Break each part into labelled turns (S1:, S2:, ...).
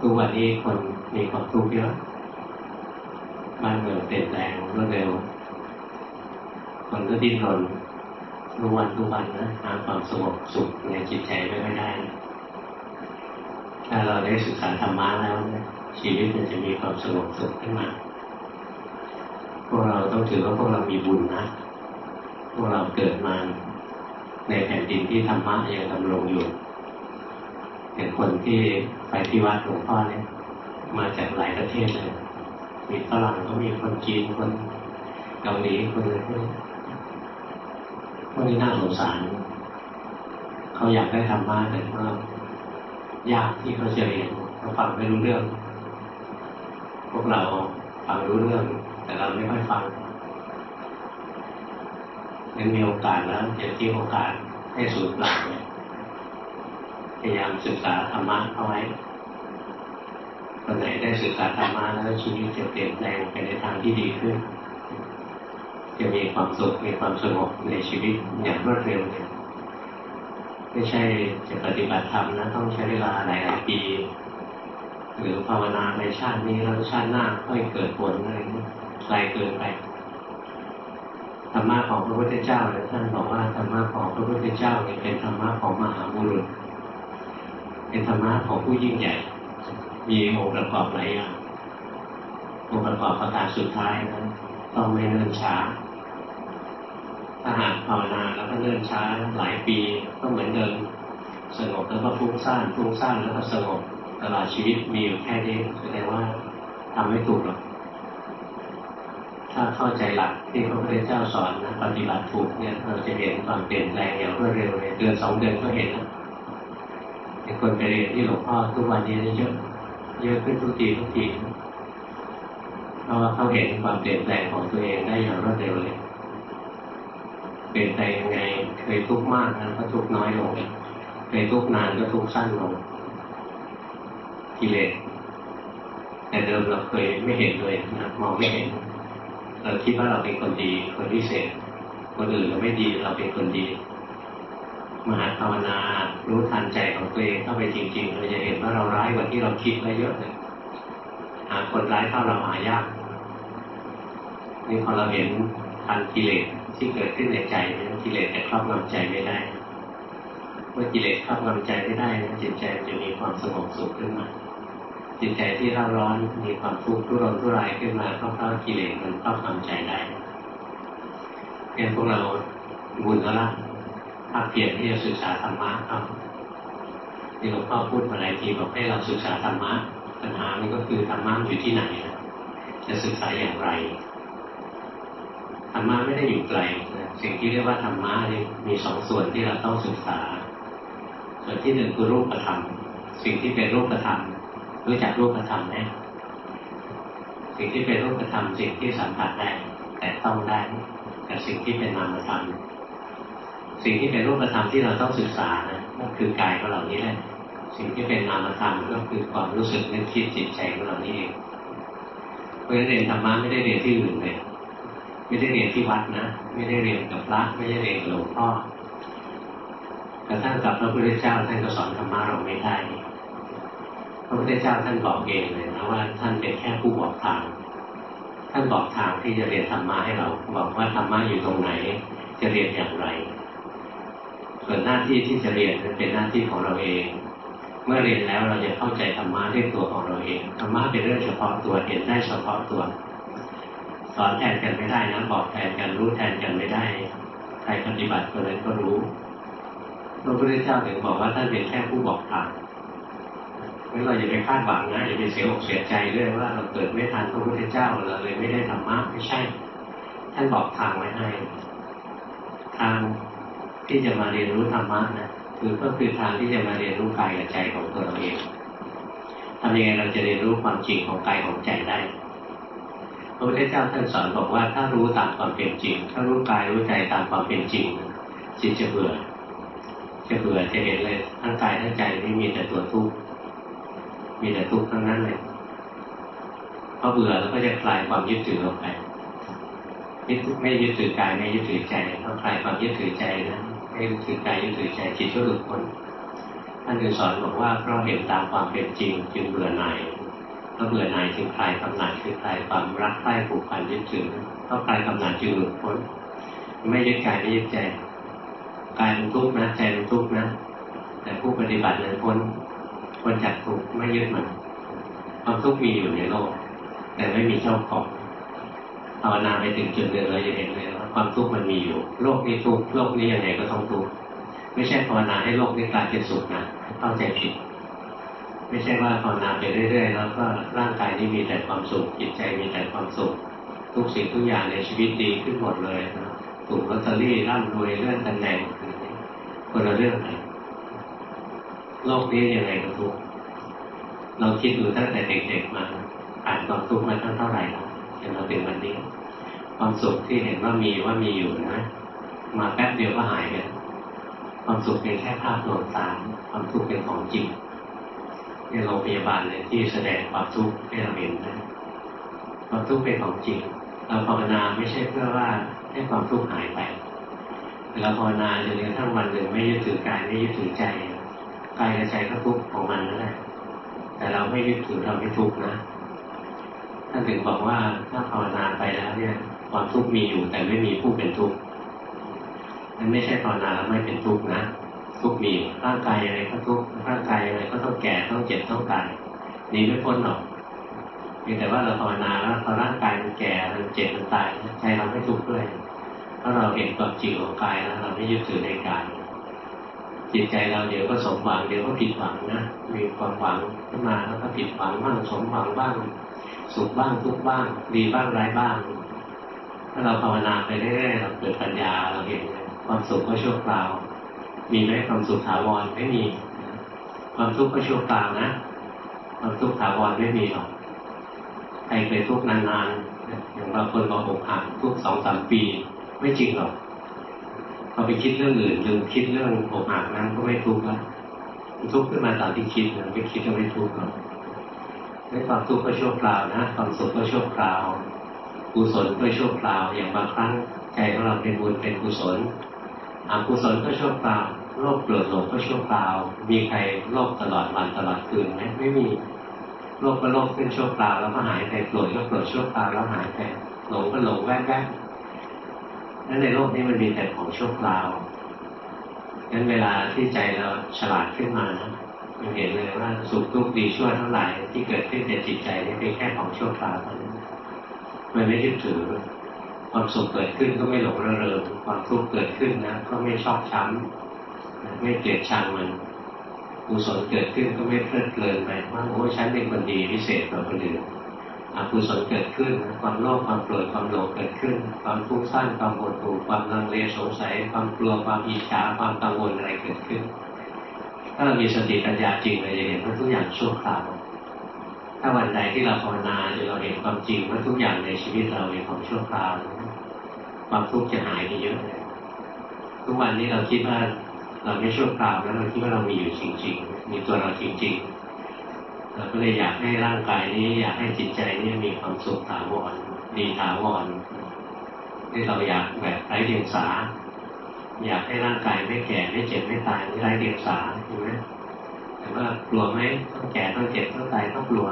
S1: ทุกวันนี้คนมีความทุกข์เยอะบ้านเมืองเปลี่ยนแปลงรวดเร็ว คนก็ดิ้นรนทุกวันทุกวันนะหาความสงบสุขในจิตใจไม่ได้ ถ้าเราได้ศึกษาธรรมะแล้วชีวิตมันจะมีความสงบสุขขึ้นมา พวกเราต้องถือว่าพวกเรามีบุญนะ พวกเราเกิดมาในแผ่นดินที่ธรรมะยังดำรงอยู่ เห็นคนที่ไปที่วัดหลวงพ่อเนี่ย มาจากหลายประเทศเลย มีฝรั่งก็มีคนจีนคนเกาหลีคนอะไรพวกนี้พวกนี้น่าสงสารเขาอยากได้ธรรมะแต่ก็ยากที่เขาจะเรียนเขาฟังไม่รู้เรื่อง พวกเราฟังรู้เรื่อง แต่เราไม่ค่อยฟังยังมีโอกาสแล้วอย่าทิ้งโอกาสให้สูญเปล่า ยายามศึกษาธรรมะเอาไว้คนไหนได้ศึกษาธรรมะแล้วชีวิตจะเปลี่ยนแปลงไปในทางที่ดีขึ้น จะมีความสุขมีความสงบในชีวิตอย่างรวดเร็วเนี่ยไม่ใช่จะปฏิบัติธรรมนะต้องใช้เวลาหลายหลายปี หรือภาวนาในชาตินี้แล้วชาติหน้าค่อยเกิดผลอะไรไกลเกินไปธรรมะของพระพุทธเจ้าเนี่ยท่านบอกว่าธรรมะของพระพุทธเจ้าเนี่ยเป็นธรรมะของมหาบุรุษ เป็นธรรมะของผู้ยิ่งใหญ่ มีองค์ประกอบหลายอย่างองค์ประกอบประการสุดท้ายนะต้องไม่เนิ่นช้าถ้าหากภาวนาแล้วก็เนิ่นช้าหลายปีก็เหมือนเดิมสงบแล้วก็ฟุ้งซ่านฟุ้งซ่านแล้วก็สงบตลอดชีวิตมีอยู่แค่นี้แสดงว่าทำไม่ถูกหรอกถ้าเข้าใจหลักที่พระพุทธเจ้าสอนนะปฏิบัติถูกเนี่ยเราจะเห็นความเปลี่ยนแปลงอย่างรวดเร็วเลยเดือนสองเดือนก็เห็นแล้ว คนไปเรียนที่หลวงพ่อทุกวันนี้เยอะเยอะขึ้นทุกทีทุกทีเพราะว่าเขาเห็นความเปลี่ยนแปลงของตัวเองได้อย่างรวดเร็วเลยเปลี่ยนแปลงยังไงเคยทุกข์มากนะก็ทุกข์น้อยลงเคยทุกข์นานก็ทุกข์สั้นลงกิเลสแต่เดิมเราเคยไม่เห็นเลยนะมองไม่เห็นเราคิดว่าเราเป็นคนดี คนพิเศษ คนอื่นเราไม่ดีเราเป็นคนดี มหาภาวนารู้ทันใจของตัวเองเข้าไปจริง ๆ เราจะเห็นว่าเราร้ายกว่าที่เราคิดไว้เยอะเลยหาคนร้ายเท่าเราหายากนี่พอเราเห็นทันกิเลสที่เกิดขึ้นในใจกิเลสจะครอบงำใจไม่ได้เมื่อกิเลสครอบงำใจไม่ได้จิตใจจะมีความสงบสุขขึ้นมาจิตใจที่เร่าร้อนมีความทุกข์ทุรนทุรายขึ้นมาเพราะเพราะกิเลสมันครอบงำใจได้เพียงพวกเราบุญแล้วละ ภาคเพียรที่จะศึกษาธรรมะครับที่หลวงพ่อพูดมาหลายทีบอกให้เราศึกษาธรรมะปัญหามันก็คือธรรมะอยู่ที่ไหน จะศึกษาอย่างไรธรรมะไม่ได้อยู่ไกลสิ่งที่เรียกว่าธรรมะนี่มีสองส่วนที่เราต้องศึกษา ส่วนที่หนึ่งคือรูปธรรม สิ่งที่เป็นรูปธรรมรู้จักรูปธรรมไหมสิ่งที่เป็นรูปธรรมสิ่งที่สัมผัสได้แต่ต้องได้กับสิ่งที่เป็นนามธรรม สิ่งที่เป็นรูปธรรมที่เราต้องศึกษานะก็คือกายของเรานี้แหละ สิ่งที่เป็นนามธรรมก็คือความรู้สึกนึกคิดจิตใจของเรานี่เองเพราะฉะนั้นเรียนธรรมะไม่ได้เรียนที่อื่นเลย ไม่ได้เรียนที่วัดนะ ไม่ได้เรียนกับพระไม่ได้เรียนกับหลวงพ่อกระทั่งกับพระพุทธเจ้าท่านก็สอนธรรมะเราไม่ได้พระพุทธเจ้าท่านบอกเองเลยนะว่าท่านเป็นแค่ผู้บอกทาง ท่านบอกทางที่จะเรียนธรรมะให้เรา บอกว่าธรรมะอยู่ตรงไหน จะเรียนอย่างไร ส่วนหน้าที่ที่จะเรียนเป็นหน้าที่ของเราเอง เมื่อเรียนแล้วเราจะเข้าใจธรรมะด้วยตัวของเราเองธรรมะเป็นเรื่องเฉพาะตัวเห็นได้เฉพาะตัวสอนแทนกันไม่ได้นะบอกแทนกันรู้แทนกันไม่ได้ใครปฏิบัติคนนั้นก็รู้พระพุทธเจ้าถึงบอกว่าท่านเป็นแค่ผู้บอกทางงั้นเราอย่าไปคาดหวังนะอย่าไปเสียอกเสียใจด้วยว่าเราเกิดไม่ทันพระพุทธเจ้าเราเลยไม่ได้ธรรมะไม่ใช่ ท่านบอกทางไว้ให้ทาง ที่จะมาเรียนรู้ธรรมะนะคือก็คือทางที่จะมาเรียนรู้กายกับใจของตัวเราเองทำยังไงเราจะเรียนรู้ความจริงของกายของใจได้พระพุทธเจ้าท่านสอนบอกว่าถ้ารู้ตามความเป็นจริง ถ้ารู้กายรู้ใจตามความเป็นจริงจิตจะเบื่อ จะเบื่อจะเห็นเลยทั้งกายทั้งใจนี่มีแต่ตัวทุกข์มีแต่ทุกข์ทั้งนั้นเลยพอเบื่อแล้วก็จะคลายความยึดถือออกไปไม่ยึดถือกายไม่ยึดถือใจต้องคลายความยึดถือใจนะ ไม่ยึดถือกายยึดถือใจจิตก็หลุดพ้นท่านจึงสอนบอกว่าเพราะเห็นตามความเป็นจริงจึงเบื่อหน่ายถ้าเบื่อหน่ายจึงคลายกำหนัดคือคลายความรักใคร่ผูกพันยึดถือเพราคลายกำหนัดจึงหลุดพ้น ไม่ยึดกายไม่ยึดใจกายเป็นทุกข์นะใจเป็นทุกข์นะ แต่ผู้ปฏิบัตินั้นพ้นพ้นจากทุกข์ไม่ยึดมันความทุกข์มีอยู่ในโลก แต่ไม่มีเจ้าของภาวนาไปถึงจุดหนึ่งเราจะเห็นเลย ความทุกข์มันมีอยู่ โลกนี้ทุกโลกนี้ยังไงก็ต้องทุกข์ไม่ใช่ภาวนาให้โลกนี้กลายเป็นสุขนะเข้าใจผิดไม่ใช่ว่าภาวนาไปเรื่อย ๆ แล้วก็ร่างกายนี้มีแต่ความสุขจิตใจมีแต่ความสุข ทุกสิ่งทุกอย่างในชีวิตดีขึ้นหมดเลยนะถูกลอตเตอรี่ร่ำรวยเลื่อนตำแหน่งคนละเรื่องเลยโลกนี้ยังไงก็ทุกข์เราคิดดูตั้งแต่เด็กๆมาผ่านความทุกข์มาตั้งเท่าไหร่แล้วจนมาถึงวันนี้ ความสุขที่เห็นว่ามีว่ามีอยู่นะ มาแป๊บเดียวก็หายไปความสุขเป็นแค่ภาพลวงตาความทุกข์เป็นของจริงในโรงพยาบาลเลยที่แสดงความทุกข์ให้เราเห็นนะความทุกข์เป็นของจริง เราภาวนาไม่ใช่เพื่อว่าให้ความทุกข์หายไปเราภาวนาจนกระทั่งวันหนึ่งไม่ยึดถือกายไม่ยึดถือใจกายกับใจก็ทุกข์ของมันนั่นแหละแต่เราไม่ยึดถือเราไม่ทุกข์นะท่านถึงบอกว่าถ้าภาวนาไปแล้วเนี่ย ความทุกข์มีอยู่แต่ไม่มีผู้เป็นทุกข์นั่นไม่ใช่ภาวนาแล้วไม่เป็นทุกข์นะ ทุกข์มีร่างกายอะไรก็ทุกข์ร่างกายอะไรก็ต้องแก่ต้องเจ็บต้องตายหนีไม่พ้นหรอกเพียงแต่ว่าเราภาวนาแล้วพอร่างกายมันแก่มันเจ็บมันตายใจเราไม่ทุกข์ด้วยเพราะเราเห็นความจริงของกายแล้วเราไม่ยึดถือในกายจิตใจเราเดี๋ยวก็สมหวังเดี๋ยวก็ผิดหวังนะมีความหวังขึ้นมาแล้วก็ผิดหวังบ้างสมหวังบ้างสุขบ้างทุกบ้าง ดีบ้างร้ายบ้าง ถ้าเราภาวนาไปเรื่อยๆเราเกิดปัญญาเราเห็นความสุขก็ชั่วคราว มีไหมความสุขถาวรไม่มี ความทุกข์ก็ชั่วคราวนะ ความทุกข์ถาวรไม่มีหรอกใครเคยทุกข์นานๆอย่างบางคนบอกอกหักทุกข์สองสามปี ไม่จริงหรอกพอไปคิดเรื่องอื่นลืมคิดเรื่องอกหักนั้นก็ไม่ทุกข์แล้วทุกข์ขึ้นมาตามที่คิดนะไม่คิดก็ไม่ทุกข์หรอกไม่ความทุกข์ก็ชั่วคราวนะ ความสุขก็ชั่วคราว กุศลก็ชั่วคราว อย่างบางครั้งใจของเราเป็นบุญเป็นกุศลอกุศลก็ชั่วคราวโรคโกรธหลงก็ชั่วคราว มีใครโรคตลอดวันตลอดคืนไหมไม่มีโรคก็โรคขึ้นชั่วคราวแล้วก็หายไปโกรธก็โกรธชั่วคราวแล้วหายไปหลงก็หลงแวบๆนั่นในโลกนี้มันมีแต่ของชั่วคราวงั้นเวลาที่ใจเราฉลาดขึ้นมานะมันเห็นเลยว่าสุขทุกข์ดีชั่วทั้งหลายที่เกิดขึ้นในจิตใจนี่เป็นแค่ของชั่วคราวเท่านั้น มันไม่ยึดถือ ความสุขเกิดขึ้นก็ไม่หลงระเริงความทุกข์เกิดขึ้นนะก็ไม่ชอบช้ำไม่เกลียดชังมันกุศลเกิดขึ้นก็ไม่เพลิดเพลินไปว่าโอ้ฉันเป็นคนดีพิเศษกว่าคนอื่นอกุศลเกิดขึ้นความโลภความโกรธความหลงเกิดขึ้น ความทุกข์สั้นความหดหู่ความลังเลสงสัย ความกลัวความอิจฉาความกังวลอะไรเกิดขึ้น ถ้าเรามีสติปัญญาจริงเราจะเห็นว่าทุกอย่างชั่วคราว ถ้าวันใดที่เราภาวนาจนเราเห็นความจริงว่าทุกอย่างในชีวิตเราเป็นของชั่วคราวความทุกข์จะหายไปเยอะเลยทุกวันนี้เราคิดว่าเราไม่ชั่วคราวแล้วเราคิดว่าเรามีอยู่จริง ๆ มีตัวเราจริง ๆ เราก็เลยอยากให้ร่างกายนี้ อยากให้จิตใจนี้มีความสุขถาวรดีถาวรที่เราอยากแบบไร้เดียงสา อยากให้ร่างกายไม่แก่ไม่เจ็บไม่ตายไม่ไร้เดียงสาใช่ไหมแต่ว่ากลัวไหมต้องแก่ต้องเจ็บต้องตายต้องกลัว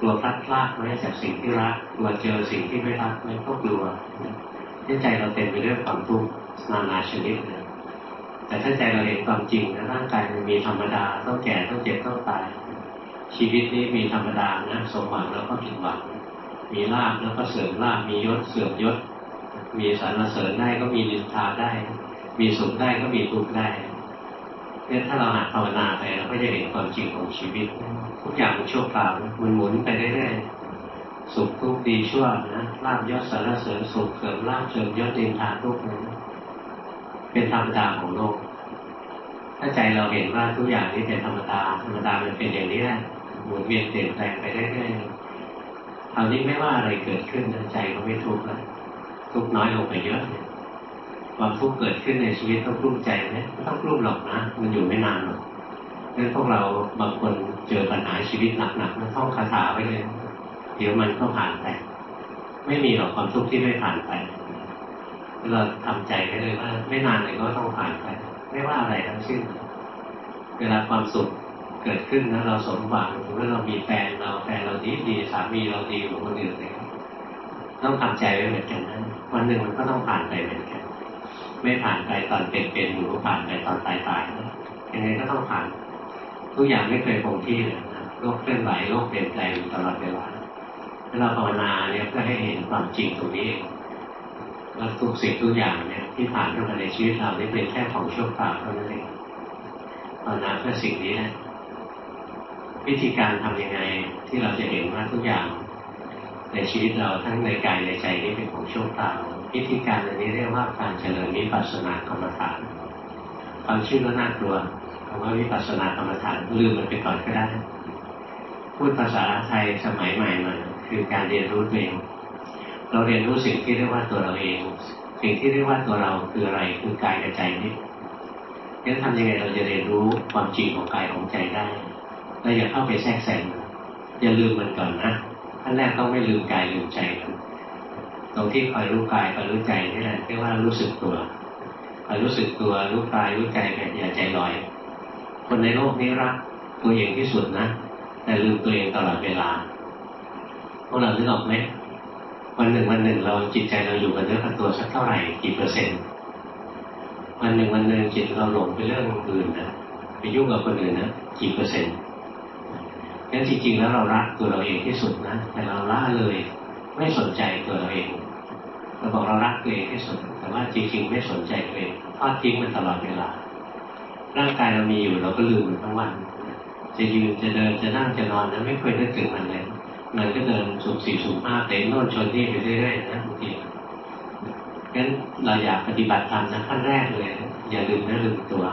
S1: กลัวพลัดพลาดไหมจากสิ่งที่รักกลัวเจอสิ่งที่ไม่รักไหมก็กลัวที่ใจเราเต็มไปด้วยความทุกข์นานาชนิดเลยแต่ถ้าใจเราเห็นความจริงนะร่างกายมันมีธรรมดาต้องแก่ต้องเจ็บต้องตาย ชีวิตนี้มีธรรมดานะสมหวังแล้วก็ผิดหวังมีลาบแล้วก็เสื่อมลาบมียศเสื่อมยศ มีสรรเสริญได้ก็มีดินทาได้ มีสุขได้ก็มีทุกข์ได้เนี่ยถ้าเราหัดภาวนาไปเราก็จะเห็นความจริงของชีวิต ทุกอย่างมันชั่วคราวมันหมุนไปเรื่อยๆสุขทุกข์ดีชั่วนะลาบยศสารเสริญสุขเสริมลาบเสริมยศดินทาทุกข์นะเป็นธรรมดาของโลก ถ้าใจเราเห็นว่าทุกอย่างนี้เป็นธรรมดาธรรมดามันเป็นอย่างนี้แหละหมุนเวียนเปลี่ยนแปลงไปเรื่อยๆคราวนี้ไม่ว่าอะไรเกิดขึ้นใจก็ไม่ทุกข์แล้วทุกข์น้อยลงไปเยอะเลยความทุกข์เกิดขึ้นในชีวิตต้องกลุ้มใจไหมไม่ต้องกลุ้มหรอกนะ มันอยู่ไม่นานหรอก งั้นพวกเราบางคนเจอปัญหาชีวิตหนักๆนะท่องคาถาไว้เลย เดี๋ยวมันก็ผ่านไป ไม่มีหรอกความทุกข์ที่ไม่ผ่านไป เราทำใจไว้เลยว่า ไม่นานเลยก็ต้องผ่านไป ไม่ว่าอะไรทั้งสิ้น เวลาความสุขเกิดขึ้นนะเราสมหวังเมื่อเรามีแฟนเราแฟนเราดีดีสามีเราดีกว่าคนอื่นเลยต้องทำใจไว้เหมือนกันนะวันหนึ่งมันก็ต้องผ่านไปเหมือนกัน ไม่ผ่านไปตอนเป็นๆอยู่ก็ผ่านไปตอนตายตายยังไงก็ต้องผ่าน ทุกอย่างไม่เคยคงที่เลยนะโลกเคลื่อนไหวโลกเปลี่ยนแปลงอยู่ตลอดเวลาเวลาภาวนาเนี่ยเพื่อให้เห็นความจริงตรงนี้เองว่าทุกสิ่งทุกอย่างเนี่ยที่ผ่านเข้ามาในชีวิตเราได้เป็นแค่ของชั่วคราวเท่านั้นเองภาวนาเพื่อสิ่งนี้นะวิธีการทํำยังไงที่เราจะเห็นว่าทุกอย่าง ในชีวิตเราทั้งในกายในใจนี้เป็นของชั่วคราววิธีการอันนี้เรียกว่าการเจริญวิปัสสนากรรมฐานฟังชื่อแล้วน่ากลัว คำว่าวิปัสสนากรรมฐานลืมมันไปก่อนก็ได้ พูดภาษาไทยสมัยใหม่มาคือการเรียนรู้ตัวเองเราเรียนรู้สิ่งที่เรียกว่าตัวเราเอง สิ่งที่เรียกว่าตัวเราคืออะไรคือกายกับใจนี้งั้นทำยังไงเราจะเรียนรู้ความจริงของกายของใจได้เราอย่าเข้าไปแทรกแซงอย่าลืมมันก่อนนะขั้นแรกต้องไม่ลืมกายลืมใจกันตรงที่คอยรู้กายคอยรู้ใจนี่แหละเรียกว่ารู้สึกตัวคอยรู้สึกตัวรู้กายรู้ใจแบบอย่าใจลอย คนในโลกนี้รักตัวเองที่สุดนะ แต่ลืมตัวเองตลอดเวลาพวกเรานึกออกไหมวันหนึ่งวันหนึ่งเราจิตใจเราอยู่กับเนื้อกับตัวสักเท่าไหร่กี่เปอร์เซ็นต์วันหนึ่งวันหนึ่งจิตเราหลงไปเรื่องอื่นนะไปยุ่งกับคนอื่นนะกี่เปอร์เซ็นต์งั้นจริง ๆ แล้วเรารักตัวเราเองที่สุดนะแต่เราละเลยไม่สนใจตัวเราเองเราบอกเรารักตัวเองที่สุด แต่ว่าจริง ๆ ไม่สนใจตัวเองทอดทิ้งมันตลอดเวลา ร่างกายเรามีอยู่เราก็ลืมมันทั้งวันจะยืนจะเดินจะนั่งจะนอนนะไม่เคยนึกถึงมันเลยมันก็เดินสูงสี่สูงห้าเตะโน่นชนนี่ไปเรื่อยๆนะบางทีงั้นเราอยากปฏิบัติธรรมนะขั้นแรกเลย อย่าลืมนื้อลืมตัว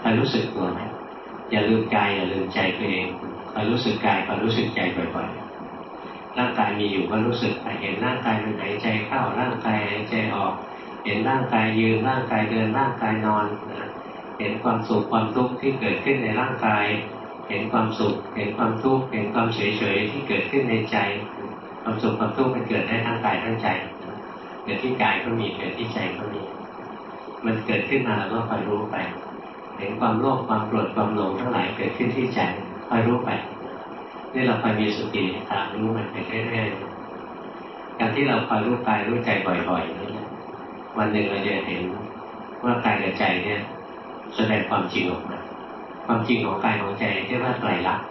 S1: คอยรู้สึกตัวไหมอย่าลืมกายอย่าลืมใจตัวเองคอยรู้สึกกายคอยรู้สึกใจบ่อยๆร่างกายมีอยู่ก็รู้สึกไปเห็นร่างกายมันหายใจเข้าร่างกายหายใจออก เห็นร่างกายยืนร่างกายเดินร่างกายนอนนะ เห็นความสุขความทุกข์ที่เกิดขึ้นในร่างกาย เห็นความสุข เห็นความทุกข์ เห็นความเฉยๆที่เกิดขึ้นในใจ ความสุขความทุกข์มันเกิดได้ทั้งกายทั้งใจ เกิดที่กายก็มี เกิดที่ใจก็มี มันเกิดขึ้นมาเราก็คอยรู้ไป เห็นความโลภความโกรธความหลงทั้งหลายเกิดขึ้นที่ใจคอยรู้ไป นี่เราคอยมีสติตามรู้มันไปเรื่อยๆ การที่เราคอยรู้กายรู้ใจบ่อยๆนี่วันหนึ่งเราจะเห็นว่ากายกับใจเนี่ย แสดงความจริงออกมาความจริงของกายของใจเรียกว่าไตรลักษณ์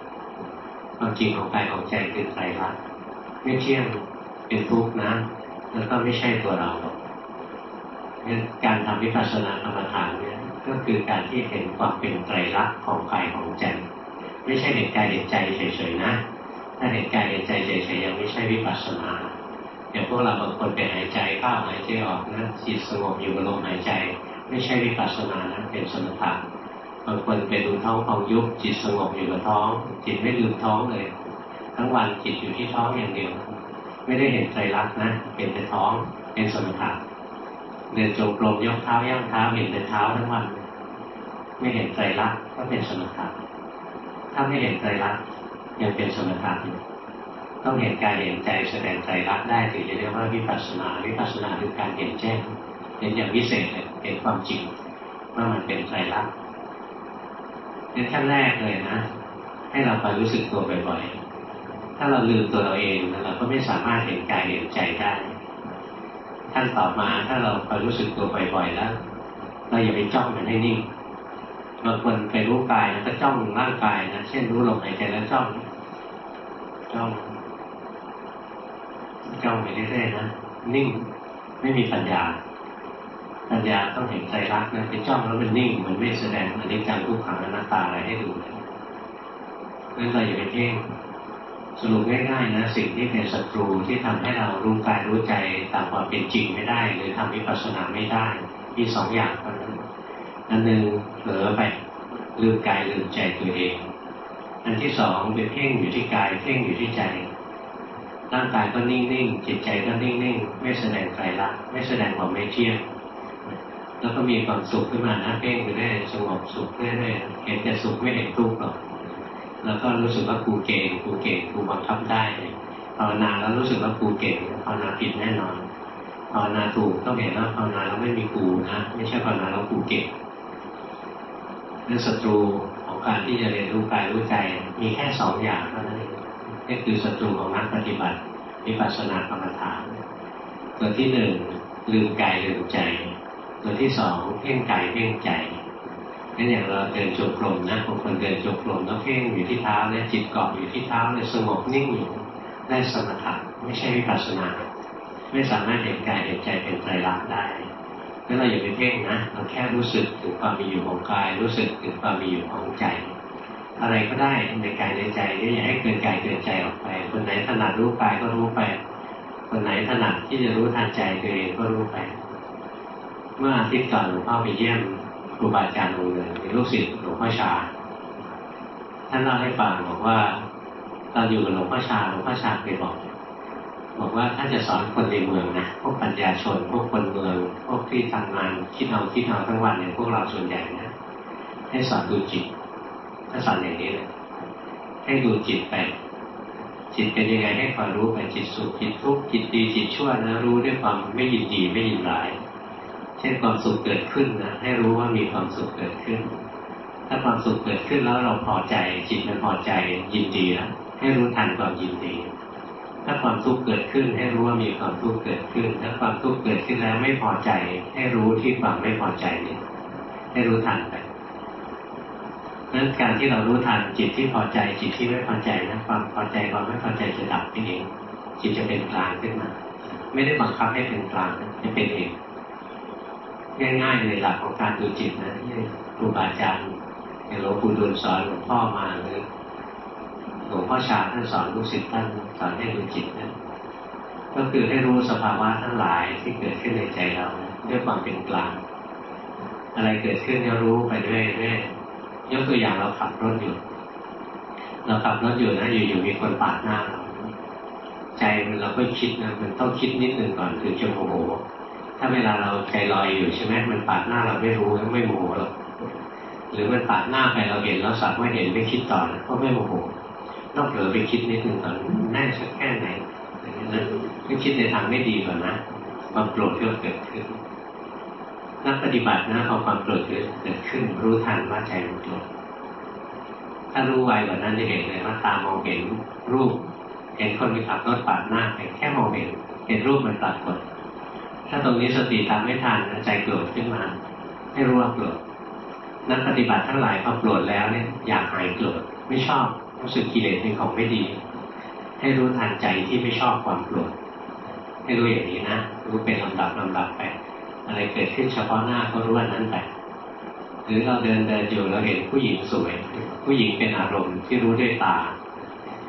S1: ความจริงของกายของใจคือไตรลักษณ์ไม่เที่ยงเป็นทุกข์นะแล้วก็ไม่ใช่ตัวเราหรอกการทำวิปัสสนากรรมฐานเนี่ยก็คือการที่เห็นความเป็นไตรลักษณ์ของกายของใจไม่ใช่เห็นกายเห็นใจเฉยๆนะ ถ้าเห็นกายเห็นใจเฉยๆยังไม่ใช่วิปัสสนาอย่างพวกเราบางคนไปหายใจเข้าหายใจออกนะจิตสงบอยู่กับลมหายใจ ไม่ใช่วิปัสสนานะเป็นสมถะบางคนไปดูท้องของยุบจิตสงบอยู่กับท้อง จิตไม่ลืมท้องเลย ทั้งวันจิตอยู่ที่ท้องอย่างเดียว ไม่ได้เห็นใจรักนะเห็นแต่ท้องเป็นสมถะเดินจงกรมยกเท้าย่างเท้าเห็นแต่เท้าทั้งวัน ไม่เห็นใจรักก็เป็นสมถะถ้าไม่เห็นใจรักยังเป็นสมถะอยู่ต้องเห็นกายเห็นใจแสดงใจรักได้ถึงจะเรียกว่าวิปัสสนาวิปัสสนาคือการเห็นแจ้ง ห็นอย่างวิเศษเห็นความจริงว่ามันเป็นใจรักเป็นขั้นแรกเลยนะ ให้เราคอยรู้สึกตัวบ่อยๆ ถ้าเราลืมตัวเราเองเราก็ไม่สามารถเห็นกายเห็นใจได้ขั้นต่อมาถ้าเราคอยรู้สึกตัวบ่อยๆแล้ว เราอย่าไปจ้องมันให้นิ่งบางคนไปรู้กายแล้วก็จ้องร่างกายนะเช่นรู้ลมหายใจแล้วจ้อง จ้องจ้องไปเรื่อยๆนะนิ่งไม่มีปัญญา ปัญญาต้องเห็นใจรักนะไปจ้องแล้วมันนิ่งมันไม่แสดงอันนี้จังทุกขังอนัตตาอะไรให้ดูนั่นเราอย่าไปเพ่งสรุปง่ายๆนะสิ่งที่เป็นศัตรูที่ทำให้เรารู้กายรู้ใจตามความเป็นจริงไม่ได้ หรือทำวิปัสสนาไม่ได้มีสองอย่างเท่านั้นอันหนึ่งเผลอไปลืมกายลืมใจตัวเอง อันที่สองเป็นเพ่งอยู่ที่กายเพ่งอยู่ที่ใจร่างกายก็นิ่งๆจิตใจก็นิ่งๆไม่แสดงใจรักไม่แสดงความไม่เที่ยง แล้วก็มีความสุขขึ้นมานะเพ่งไปเรื่อยสงบสุขเรื่อยๆเห็นแต่สุขไม่เห็นทุกข์หรอกแล้วก็รู้สึกว่ากูเก่งกูเก่งกูบังคับได้ภาวนาแล้วรู้สึกว่ากูเก่งภาวนาผิดแน่นอนภาวนาถูกต้องเห็นว่าภาวนาแล้วไม่มีกูนะไม่ใช่ภาวนาแล้วกูเก่งเรื่องศัตรูขของการที่จะเรียนรู้กายรู้ใจมีแค่สองอย่างเท่านั้นเองนี่คือศัตรูของนักปฏิบัติวิปัสสนากรรมฐานตัวที่หนึ่งลืมกายลืมใจ ตัวที่สองเพ่งกายเพ่งใจงั้นอย่างเราเดินจงกรมนะบางคนเดินจงกรมแล้วเพ่งอยู่ที่เท้าเนี่ยจิตเกาะอยู่ที่เท้าเลยสงบนิ่งอยู่ได้สมถะไม่ใช่วิปัสสนาไม่สามารถเห็นกายเห็นใจเป็นไตรลักษณ์ได้งั้นเราอย่าไปเพ่งนะเราแค่รู้สึกถึงความมีอยู่ของกาย รู้สึกถึงความมีอยู่ของใจ อะไรก็ได้ในกายในใจนี่อย่าให้เกินกายเกินใจออกไป คนไหนถนัดรู้กายก็รู้ไป คนไหนถนัดที่จะรู้ทันใจตัวเองก็รู้ไป เมื่ออาทิตย์ก่อนหลวงพ่อไปเยี่ยมครูบาอาจารย์องค์หนึ่งเป็นลูกศิษย์หลวงพ่อชา ท่านเล่าให้ฟังบอกว่าตอนอยู่กับหลวงพ่อชาหลวงพ่อชาเคยบอก บอกว่าท่านจะสอนคนในเมืองนะพวกปัญญาชน พวกคนเมือง พวกที่ทำงานคิดเอาคิดเอาทั้งวันอย่างพวกเราส่วนใหญ่นะให้สอนดูจิตถ้าสอนอย่างนี้เลยให้ดูจิตไป จิตเป็นยังไงให้คอยรู้ไปจิตสุขจิตทุกข์จิตดีจิตชั่วนะรู้ด้วยความไม่ยินดีไม่ยินร้าย ช่นความสุขเกิดขึ้นนะให้รู้ว่ามีความสุขเกิดขึ้น ถ้าความสุขเกิดขึ้นแล้วเราพอใจจิตมันพอใจยินดีแล้วให้รู้ทันความยินดี ถ้าความทุกข์เกิดขึ้น ให้รู้ว่ามีความทุกข์เกิดขึ้น ถ้าความทุกข์เกิดขึ้นแล้วไม่พอใจ ให้รู้ที่ความไม่พอใจนี้ให้รู้ทันไปนั้นการที่เรารู้ทันจิตที่พอใจจิตที่ไม่พอใจนะความพอใจความไม่พอใจจะดับไปเองจิตจะเป็นกลางขึ้นมา ไม่ได้บังคับให้เป็นกลางจะเป็นเอง ง่ายๆเลยหลักของการดูจิตนะที่ครูบาอาจารย์อย่างหลวงปู่ดูลสอนหลวงพ่อมาหรือหลวงพ่อชาท่านสอนลูกศิษย์ท่านสอนให้ดูจิตนะก็คือให้รู้สภาวะทั้งหลายที่เกิดขึ้นในใจเราด้วยความเป็นกลาง อะไรเกิดขึ้นก็รู้ไปเรื่อยๆยกตัวอย่างเราขับรถอยู่ เราขับรถอยู่นะอยู่ๆมีคนปาดหน้าเราใจเราก็คิดนะมันต้องคิดนิดหนึ่งก่อนถึงจะโมโห ถ้าเวลาเราใจลอยอยู่ใช่ไหมมันปาดหน้าเราไม่รู้ไม่โมโหหรอกหรือมันปาดหน้าไปเราเห็นเราสักว่าเห็นไม่คิดต่อก็ไม่โมโหต้องเผลอไปคิดนิดนึงก่อนแน่สักแค่ไหนอย่างนี้นะก็คิดในทางไม่ดีก่อนนะความโกรธก็เกิดขึ้นนักปฏิบัตินะพอความโกรธเกิดขึ้น รู้ทันว่าใจมันโกรธถ้ารู้ไวกว่านั้นจะเห็นเลยว่าตามองเห็นรูป เห็นคนไปขับรถปาดหน้าแค่มองเห็นเห็นรูปมันปรากฏ ถ้าตรงนี้สติตามไม่ทันใจโกรธขึ้นมา ให้รู้ว่าโกรธนักปฏิบัติทั้งหลายพอโกรธแล้วเนี่ยอยากหายโกรธไม่ชอบรู้สึกกิเลสเป็นของไม่ดี ให้รู้ทันใจที่ไม่ชอบความโกรธให้รู้อย่างนี้นะรู้เป็นลำดับลำดับไปอะไรเกิดขึ้นเฉพาะหน้าก็รู้ว่านั้นไปหรือเราเดินเดินอยู่เราเห็นผู้หญิงสวย ผู้หญิงเป็นอารมณ์ที่รู้ด้วยตา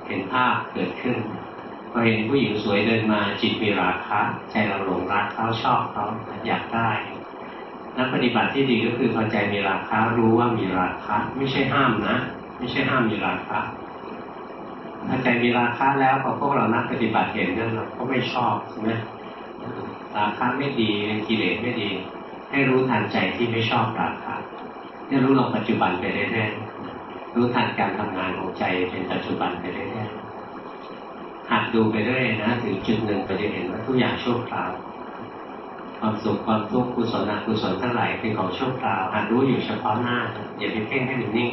S1: เห็นภาพเกิดขึ้น พอเห็นผู้หญิงสวยเดินมาจิตมีราคะใจเราหลงรักเขาชอบเขาอยากได้นักปฏิบัติที่ดีก็คือพอใจมีราคะรู้ว่ามีราคะไม่ใช่ห้ามนะ ไม่ใช่ห้ามมีราคะพอใจมีราคะแล้วพอพวกเรานักปฏิบัติเห็นนั่นเราก็ไม่ชอบใช่ไหมราคะไม่ดีเป็นกิเลสไม่ดี ให้รู้ทันใจที่ไม่ชอบราคะให้รู้ลงปัจจุบันไปเรื่อยๆรู้ทันการทำงานของใจเป็นปัจจุบันไปเรื่อย หัดดูไปเรื่อยนะถึงจุดหนึ่งก็จะเห็นว่าทุกอย่างชั่วคราว ความสุขความทุกข์กุศลอกุศลทั้งหลายเป็นของชั่วคราวหัดรู้อยู่เฉพาะหน้า อย่าไปเพ่งให้มันนิ่ง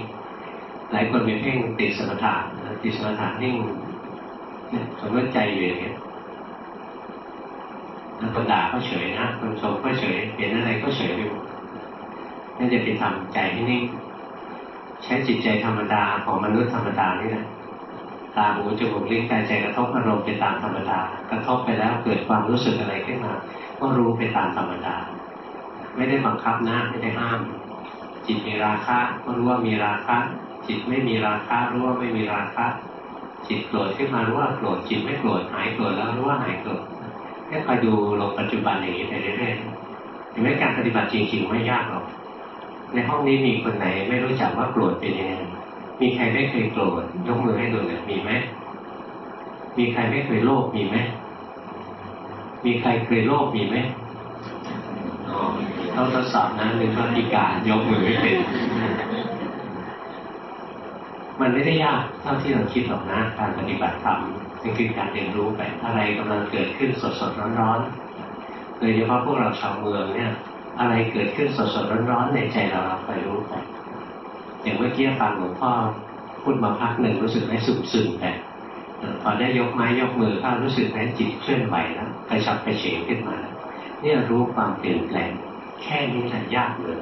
S1: หลายคนไปเพ่งติดสมถะติดสมถะนิ่งสมมติใจอยู่อย่างนี้คนด่าก็เฉยนะคนชมก็เฉยเห็นอะไรก็เฉยไปหมดนั่นจะไปทำใจให้นิ่งใช้จิตใจธรรมดาของมนุษย์ธรรมดานี่แหละ ตาหูจมูกลิ้นกายใจกระทบอารมณ์ไปตามธรรมดากระทบไปแล้วเกิดความรู้สึกอะไรขึ้นมา ก็รู้ไปตามธรรมดา ไม่ได้บังคับนะไม่ได้ห้าม จิตมีราคะก็รู้ว่ามีราคะ จิตไม่มีราคะรู้ว่าไม่มีราคะ จิตโกรธขึ้นมารู้ว่าโกรธจิตไม่โกรธหายโกรธแล้วรู้ว่าหายโกรธแค่คอยดูลงปัจจุบันอย่างนี้ไปเรื่อยๆถึงแม้การปฏิบัติจริงๆไม่ยากหรอกในห้องนี้มีคนไหนไม่รู้จักว่าโกรธเป็นยังไง มีใครไม่เคยโกรธยกมือให้ดูหน่อยมีไหมมีใครไม่เคยโลภมีไหมมีใครเคยโลภมีไหมต้องทดสอบนะหรือว่าพิการยกมือไม่เป็น มันไม่ได้ยากเท่าที่เราคิดหรอกนะ การปฏิบัติธรรมนี่คือการเรียนรู้ไปอะไรกำลังเกิดขึ้นสดสดร้อนๆโดยเฉพาะพวกเราชาวเมืองเนี่ย อะไรเกิดขึ้นสดสดร้อนๆในใจเราเราคอยรู้ไป อย่างเมื่อกี้ฟังหลวงพ่อพูดมาพักหนึ่งรู้สึกไหมสึมสึมไปพอได้ยกไม้ยกมือเข้ารู้สึกไหมจิตเคลื่อนไหวแล้วกระชับกระเฉงขึ้นมาเนี่ยรู้ความเปลี่ยนแปลง แค่นี้แหละยากเลย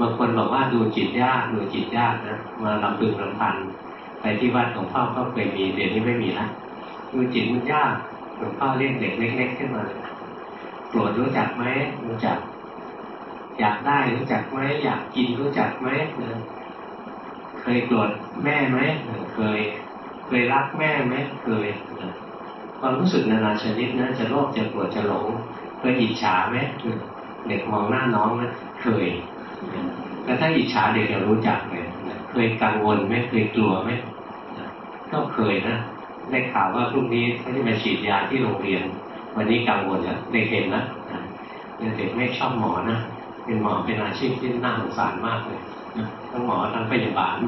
S1: บางคนบอกว่าดูจิตยากดูจิตยากนะมาลำพึงลำพันไปที่วัดหลวงพ่อก็เคยมีเดี๋ยวนี้ไม่มีละดูจิตมันยากหลวงพ่อเรียกเด็กเล็กๆขึ้นมาโกรธรู้จักไหมรู้จัก อยากได้รู้จักไหมอยากกินรู้จักไหมเคยโกรธแม่ไหมเคย เคยรักแม่ไหมเคยความรู้สึกนานาชนิดนะจะโลภจะโกรธจะหลงเคยอิจฉาไหมเด็กมองหน้าน้องนะเคยแล้วถ้าอิจฉาเด็กจะรู้จักเลยเคยกังวลไหมเคยกลัวไหมก็เคยนะได้ข่าวว่าพรุ่งนี้เขาจะมาฉีดยาที่โรงเรียน วันนี้กังวลแล้วเด็กเห็นนะเด็กไม่ชอบหมอนะ เป็นหมอเป็นอาชีพที่น่าสงสารมากเลยทั้งหมอทั้งพยาบาล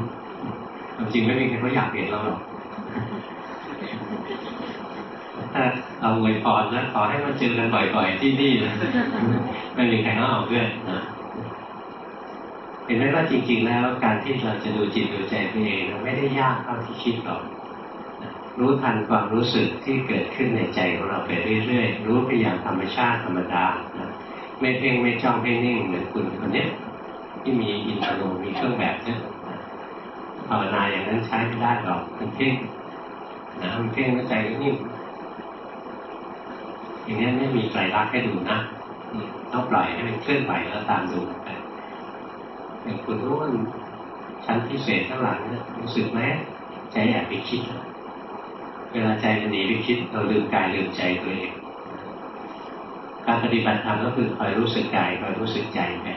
S1: จริงไม่มีใครเขาอยากเห็นเราหรอกถ้าเอาอวยพรนะขอให้มาเจอกันบ่อยๆที่นี่นะไม่มีใครเขาเอาด้วยนะเห็นไหมว่าจริง ๆ แล้วการที่เราจะดูจิตดูใจตัวเองไม่ได้ยากเท่าที่คิดหรอกรู้ทันความรู้สึกที่เกิดขึ้นในใจของเราไปเรื่อยๆ รู้ไปอย่างธรรมชาติธรรมดา ไม่เพ่งไม่จ้องไม่นิ่งเหมือนคุณคนนี้ที่มีอินทรีย์มีเครื่องแบบเนี่ยภาวนาอย่างนั้นใช้ไม่ได้หรอกมันเพ่งนะมันเพ่งแล้วใจก็นิ่งอย่างนี้ไม่มีใจรักให้ดูนะต้องปล่อยให้มันเคลื่อนไหวแล้วตามดูไปอย่างคุณรู้ว่าชั้นพิเศษข้างหลังเนี่ยรู้สึกไหมใจแอบไปคิด เวลาใจมันหนีไปคิดเราลืมกายลืมใจตัวเอง การปฏิบัติธรรมก็คือคอยรู้สึกกายคอยรู้สึกใจไป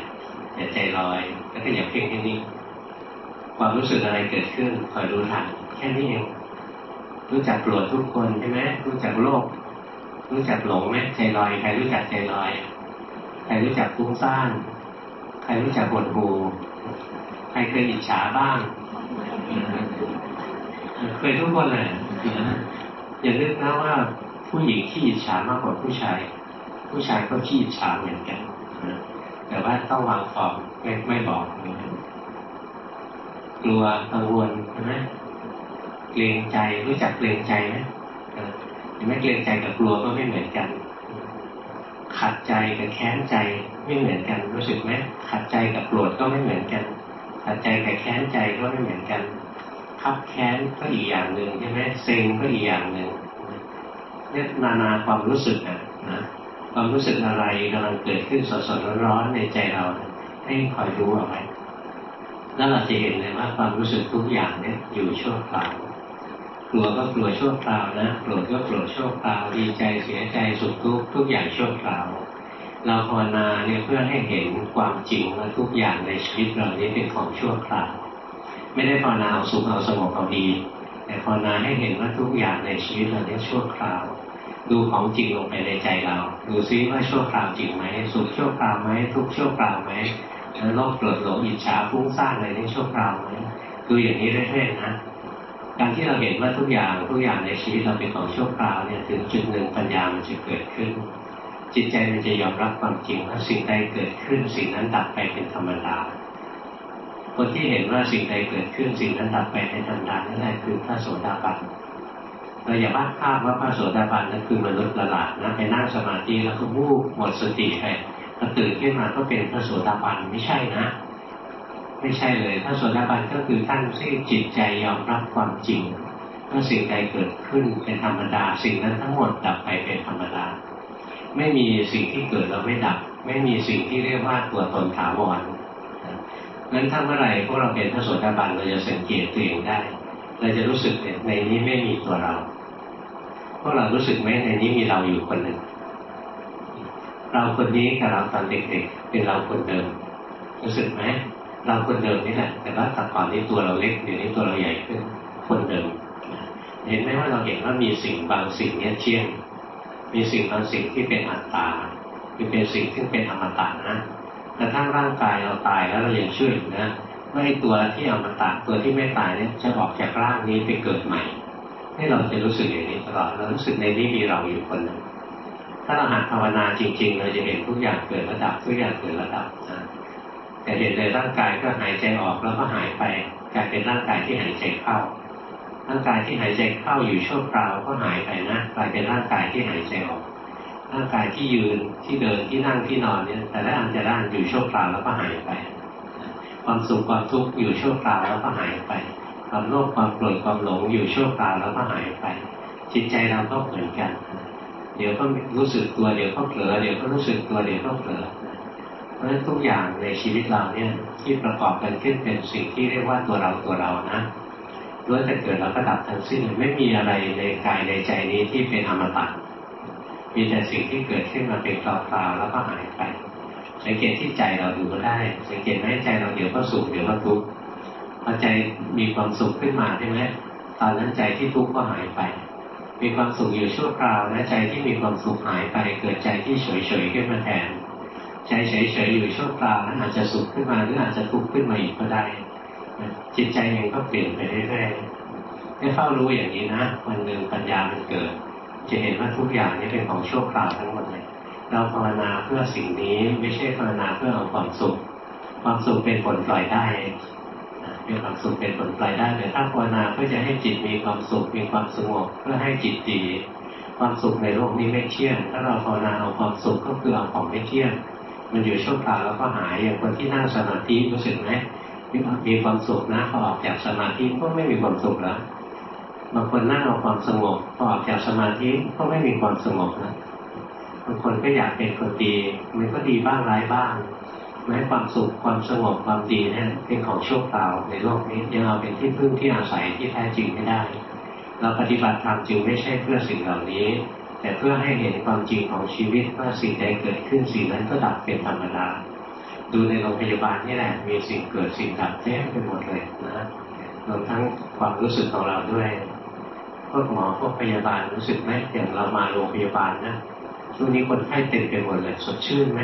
S1: อย่าใจลอย แล้วก็อย่าเพ่งให้นิ่งความรู้สึกอะไรเกิดขึ้นคอยรู้ทันแค่นี้เองรู้จักโกรธทุกคนใช่ไหมรู้จักโลภรู้จักหลงไหมใจลอยใครรู้จักใจลอยใครรู้จักฟุ้งซ่านใครรู้จักหดหูใครเคยอิจฉาบ้างเคยทุกคนเลยอย่าลืมนะว่าผู้หญิงที่อิจฉามากกว่าผู้ชาย ผู้ชายก็ขี้ฉาเหมือนกันแต่ว่าต้องวางขอบไม่ไม่บอกกลัวกังวลใช่ไหมเกรงใจรู้จักเกรงใจไหมเห็นไหมเกรงใจกับกลัวก็ไม่เหมือนกัน ขัดใจกับแค้นใจไม่เหมือนกัน รู้สึกไหมขัดใจกับโกรธก็ไม่เหมือนกัน ขัดใจกับแค้นใจก็ไม่เหมือนกันขับแค้นก็อีกอย่างหนึ่งใช่ไหมเซ็งก็อีกอย่างหนึ่งเนี่ยนานาความรู้สึกนะนะ ความรู้สึกอะไรกำลังเกิดขึ้นสดๆร้อนๆในใจเราให้คอยรู้เอาไว้แล้วเราจะเห็นเลยว่าความรู้สึกทุกอย่างเนี่ยอยู่ชั่วคราวกลัวก็กลัวชั่วคราวนะโกรธก็โกรธชั่วคราวดีใจเสียใจสุขทุกข์ทุกอย่างชั่วคราว เราภาวนาเนี่ยเพื่อให้เห็นความจริงว่าทุกอย่างในชีวิตเรานี้เป็นของชั่วคราว ไม่ได้ภาวนาเอาสุขเอาสงบเอาดี แต่ภาวนาให้เห็นว่าทุกอย่างในชีวิตเรานี้ชั่วคราว ดูของจริงลงไปในใจเรา ดูซิว่าชั่วคราวจริงไหมสุขชั่วคราวไหมทุกชั่วคราวไหมโลภโกรธหลงอิจฉาฟุ้งซ่านอะไรนี่ชั่วคราวไหมดูอย่างนี้เรื่อยๆนะการที่เราเห็นว่าทุกอย่างทุกอย่างในชีวิตเราเป็นของชั่วคราวเนี่ยถึงจุดหนึ่งปัญญามันจะเกิดขึ้น จิตใจมันจะยอมรับความจริงว่าสิ่งใดเกิดขึ้น สิ่งนั้นดับไปเป็นธรรมดาคนที่เห็นว่าสิ่งใดเกิดขึ้น สิ่งนั้นดับไปเป็นธรรมดานั่นแหละคือพระโสดาบัน เราอย่าวาดภาพว่าพระโสดาบันนั้นคือมนุษย์ประหลาดนะไปนั่งสมาธิแล้วก็วูบหมดสติไปตื่นขึ้นมาก็เป็นพระโสดาบันไม่ใช่นะ ไม่ใช่เลยพระโสดาบันก็คือท่านที่จิตใจยอมรับความจริงว่าสิ่งใดเกิดขึ้นเป็นธรรมดา สิ่งนั้นทั้งหมดดับไปเป็นธรรมดา ไม่มีสิ่งที่เกิดแล้วไม่ดับ ไม่มีสิ่งที่เรียกว่าตัวตนถาวรนั้นถ้าเมื่อไหร่พวกเราเป็นพระโสดาบันเราจะสังเกตตัวเองได้ เราจะรู้สึกในนี้ไม่มีตัวเรา พวกเรารู้สึกไหมในนี้มีเราอยู่คนหนึ่ง เราคนนี้กับเราตอนเด็กๆ เป็นเราคนเดิม รู้สึกไหมเราคนเดิมนี่แหละ แต่ว่าแต่ก่อนนี้ตัวเราเล็กเดี๋ยวนี้ตัวเราใหญ่ขึ้น คนเดิม เห็นไหมว่าเราเห็นว่ามีสิ่งบางสิ่งเนี่ยเที่ยง มีสิ่งบางสิ่งที่เป็นอัตตาคือเป็นสิ่งที่เป็นอมตะนะแต่ทั้งร่างกายเราตายแล้วเรายังเชื่ออยู่นะว่าไอ้ตัวที่อมตะตัวที่ไม่ตายเนี่ยจะออกจากร่างนี้ไปเกิดใหม่ ให้เราจะรู้สึกอย่างนี้ตลอดเรารู้สึกในนี้มีเราอยู่คนหนึ่งถ้าเราหัดภาวนาจริง ๆ เราจะเห็นทุกอย่างเกิดระดับทุกอย่างเกิดระดับนะแต่เห็นในร่างกายก็หายใจออกแล้วก็หายไปกลายเป็นร่างกายที่หายใจเข้า ร่างกายที่หายใจเข้าอยู่ชั่วคราวก็หายไปนะกลายเป็นร่างกายที่หายใจออก ร่างกายที่ยืนที่เดินที่นั่งที่นอนเนี่ยแต่ละอันแต่ละอันอยู่ชั่วคราวแล้วก็หายไป ความสุขความทุกข์อยู่ชั่วคราวแล้วก็หายไป ความโลภความโกรธความหลงอยู่ชั่วคราวแล้วก็หายไป จิตใจเราก็เหมือนกัน เดี๋ยวก็รู้สึกตัวเดี๋ยวก็เผลอเดี๋ยวก็รู้สึกตัวเดี๋ยวก็เผลอเพราะฉะนั้นทุกอย่างในชีวิตเราเนี่ยที่ประกอบกันขึ้นเป็นสิ่งที่เรียกว่าตัวเราตัวเรานะล้วนแต่เกิดแล้วก็ดับทั้งสิ้นไม่มีอะไรในกายในใจนี้ที่เป็นอมตะมีแต่สิ่งที่เกิดขึ้นมาเป็นคราวๆแล้วก็หายไป สังเกตที่ใจเราดูก็ได้ สังเกตไหมใจเราเดี๋ยวก็สุขเดี๋ยวก็ทุกข์ พอใจมีความสุขขึ้นมาใช่ไหมตอนนั้นใจที่ทุกข์ก็หายไป มีความสุขอยู่ชั่วคราวนะใจที่มีความสุขหายไป เกิดใจที่เฉยๆขึ้นมาแทนใจเฉยๆอยู่ชั่วคราวนั้นอาจจะสุขขึ้นมาหรืออาจจะทุกข์ขึ้นมาอีกก็ได้จิตใจเองก็เปลี่ยนไปเรื่อยๆให้เฝ้ารู้อย่างนี้นะวันหนึ่งปัญญามันเกิด จะเห็นว่าทุกอย่างนี้เป็นของชั่วคราวทั้งหมดเลยเราภาวนาเพื่อสิ่งนี้ไม่ใช่ภาวนาเพื่อเอาความสุข ความสุขเป็นผลปล่อยได้ เป็นความสุขเป็นผลปล่อยได้แต่ถ้าภาวนาเพื่อจะให้จิตมีความสุขมีความสงบเพื่อให้จิตดีความสุขในโลกนี้ไม่เที่ยง ถ้าเราภาวนาเอาความสุขก็คือเอาของไม่เที่ยง มันอยู่ชั่วคราวแล้วก็หาย อย่างคนที่นั่งสมาธิรู้สึกไหมมีความสุขนะพอออกจากสมาธิก็ไม่มีความสุขแล้ว บางคนนั่งเอาความสงบพอออกจากสมาธิก็ไม่มีความสงบนะ บางคนก็อยากเป็นคนดี มันก็ดีบ้างร้ายบ้าง แม้ความสุขความสงบความดีเนี่ยเป็นของชั่วคราวในโลกนี้ยังเอาเป็นที่พึ่งที่อาศัยที่แท้จริงไม่ได้ เราปฏิบัติธรรมจึงไม่ใช่เพื่อสิ่งเหล่านี้ แต่เพื่อให้เห็นความจริงของชีวิตว่าสิ่งใดเกิดขึ้นสิ่งนั้นก็ดับเป็นธรรมดาดูในโรงพยาบาลนี่แหละมีสิ่งเกิดสิ่งดับเต็มไปหมดเลยนะรวมทั้งความรู้สึกของเราด้วยพวกหมอพวกพยาบาลรู้สึกไหมอย่างเรามาโรงพยาบาลนะช่วงนี้คนไข้เต็มไปหมดเลยสดชื่นไหม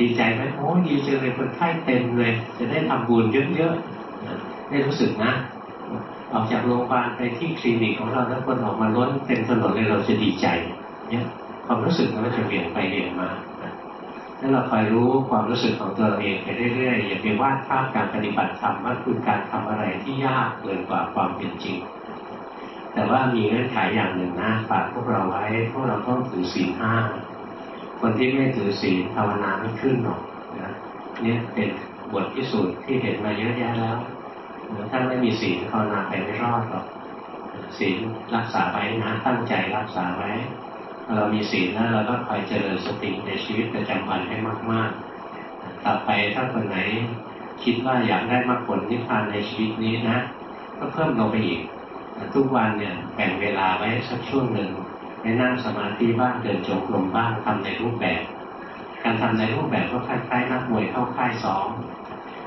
S1: ดีใจไหมโอ้ดีจังเลยคนไข้เต็มเลย จะได้ทำบุญเยอะๆได้รู้สึกนะ ออกจากโรงพยาบาลไปที่คลินิกของเราแล้วคนออกมาล้นเต็มถนนเลยเราจะดีใจ เนี่ยความรู้สึกมันจะเปลี่ยนไปเปลี่ยนมาถ้าเราคอยรู้ความรู้สึกของตัวเราเองไปเรื่อยๆอย่าไปวาดภาพการปฏิบัติธรรมว่าคือการทำอะไรที่ยากเกินกว่าความเป็นจริง แต่ว่ามีเงื่อนไขอย่างหนึ่งนะฝากพวกเราไว้พวกเราต้องถือศีลห้า คนที่ไม่ถือศีลภาวนาไม่ขึ้นหรอกนะเนี่ยเป็นบทพิสูจน์ที่เห็นมาเยอะแยะแล้วถ้าไม่มีศีลภาวนาไปไม่รอดหรอกศีลรักษาไว้นะตั้งใจรักษาไว้ เรามีศีลแล้วเราก็คอยเจริญสติในชีวิตประจำวันให้มาก ๆ ต่อไปถ้าคนไหนคิดว่าอยากได้มากผลนิพพานในชีวิตนี้นะ ก็เพิ่มลงไปอีก ทุกวันเนี่ยแบ่งเวลาไว้สักช่วงหนึ่ง ไปนั่งสมาธิบ้างเดินจงกรมบ้างทำในรูปแบบ การทำในรูปแบบก็คล้ายๆนักมวยเข้าค่ายซ้อม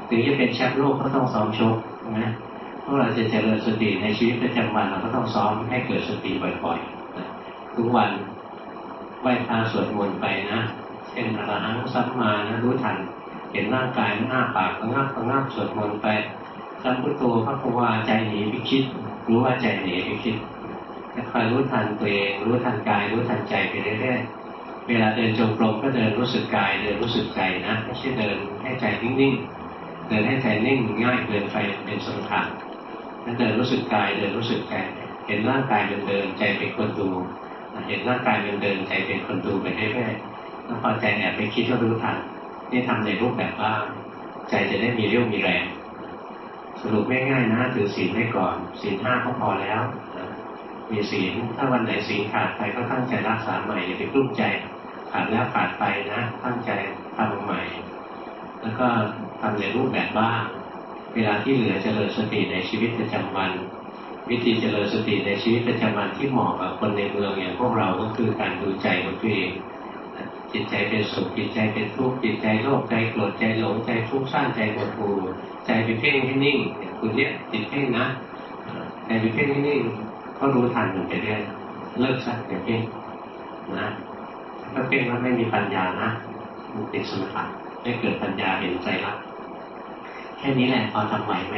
S1: ถึงจะเป็นแชมป์โลกก็ต้องซ้อมชกนะพวกเราจะเจริญสติในชีวิตประจำวันเราก็ต้องซ้อมให้เกิดสติบ่อยๆทุกวันไหว้พระสวดมนต์ไปนะเช่นอรหังสัมมานะรู้ทัน เห็นร่างกายหน้าปากก็งับก็งับสวดมนต์ไปสัมพุทโธพระภวาใจหนีไปคิด รู้ว่าใจหนีไปคิด คอยรู้ทันตัวเอง รู้ทันกาย รู้ทันใจไปเรื่อยๆเวลาเดินจงกรมก็เดินรู้สึกกายเดินรู้สึกใจนะไม่ใช่เดินให้ใจนิ่งๆเดินให้ใจนิ่งง่ายเกินไปเป็นสมถะนั่นเดินรู้สึกกายเดินรู้สึกใจเห็นร่างกายมันเดินใจเป็นคนดูเห็นร่างกายมันเดินใจเป็นคนดูไปเรื่อยๆแล้วพอใจแอบไปคิดก็รู้ทันนี่ทำในรูปแบบบ้าใจจะได้มีเรี่ยวมีแรง สรุปง่ายๆนะถือศีลไว้ก่อนศีลห้าก็พอแล้ว มีศีลถ้าวันไหนศีลขาดไปก็ตั้งใจรักษาใหม่อย่าไปกลุ้มใจขาดแล้วขาดไปนะตั้งใจทำใหม่ แล้วก็ทำในรูปแบบบ้าง เวลาที่เหลือเจริญสติในชีวิตประจำวัน วิธีเจริญสติในชีวิตประจำวันที่เหมาะกับคนในเมืองอย่างพวกเราก็คือการดูใจของตัวเองจิตใจเป็นสุขจิตใจเป็นทุกข์จิตใจโลภใจโกรธใจหลงใจทุกข์สร้างใจหดหูใจเป็นเพ่งให้นิ่งอย่างคุณเนี้ยจิตเพ่งนะใจเป็นเพ่งให้นิ่ง ก็รู้ทันมันไปเรื่อยเลิกสักอย่าเพ่งนะถ้าเพ่งแล้วไม่มีปัญญานะมันติดสมถะได้เกิดปัญญาเห็นใจรักแค่นี้แหละพอทำไหวไหม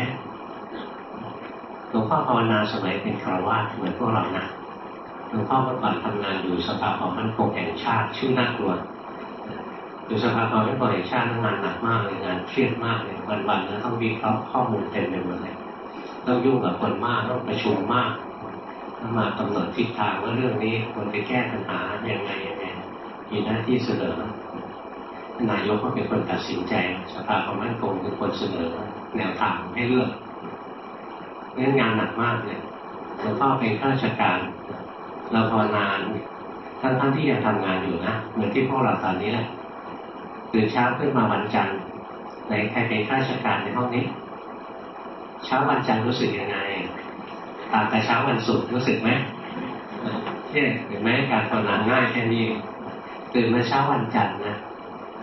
S1: หลวงพ่อภาวนาสมัยเป็นคราวาสเหมือนพวกเรานะหลวงพ่อเมื่อก่อนทำงานอยู่สภาความมั่นคงแห่งชาติ ชื่อน่ากลัวคือสภาความเป็นคนแห่งชาติงานหนักมากเลยงานเครียดมากเลยวันๆแล้วต้องวิเคราะห์ข้อมูลเต็มไปหมดเลยต้องยุ่งกับคนมากต้องประชุมมาก มากำหนดทิศทางว่าเรื่องนี้ควรจะแก้ปัญหาอย่างไรยังไงมีหน้าที่เสนอนายกก็เป็นคนตัดสินใจ สภาความมั่นคงเป็นคนเสนอ แนวทางให้เลือกเรื่องานหนักมากเลยหลวงพ่อเป็นข้าราชการ เราพอนานทั้งทั้งที่ยังทำงานอยู่นะ เหมือนที่พวกเราตอนนี้แหละตื่นเช้าขึ้นมาวันจันทร์ในใครเป็นข้าราชการในห้องนี้ เช้าวันจันทร์รู้สึกยังไง ต่างกับเช้าวันศุกร์รู้สึกไหมเนี่ยเห็นไหมการภาวนาง่ายแค่นี้ตื่นมาเช้าวันจันทร์นะ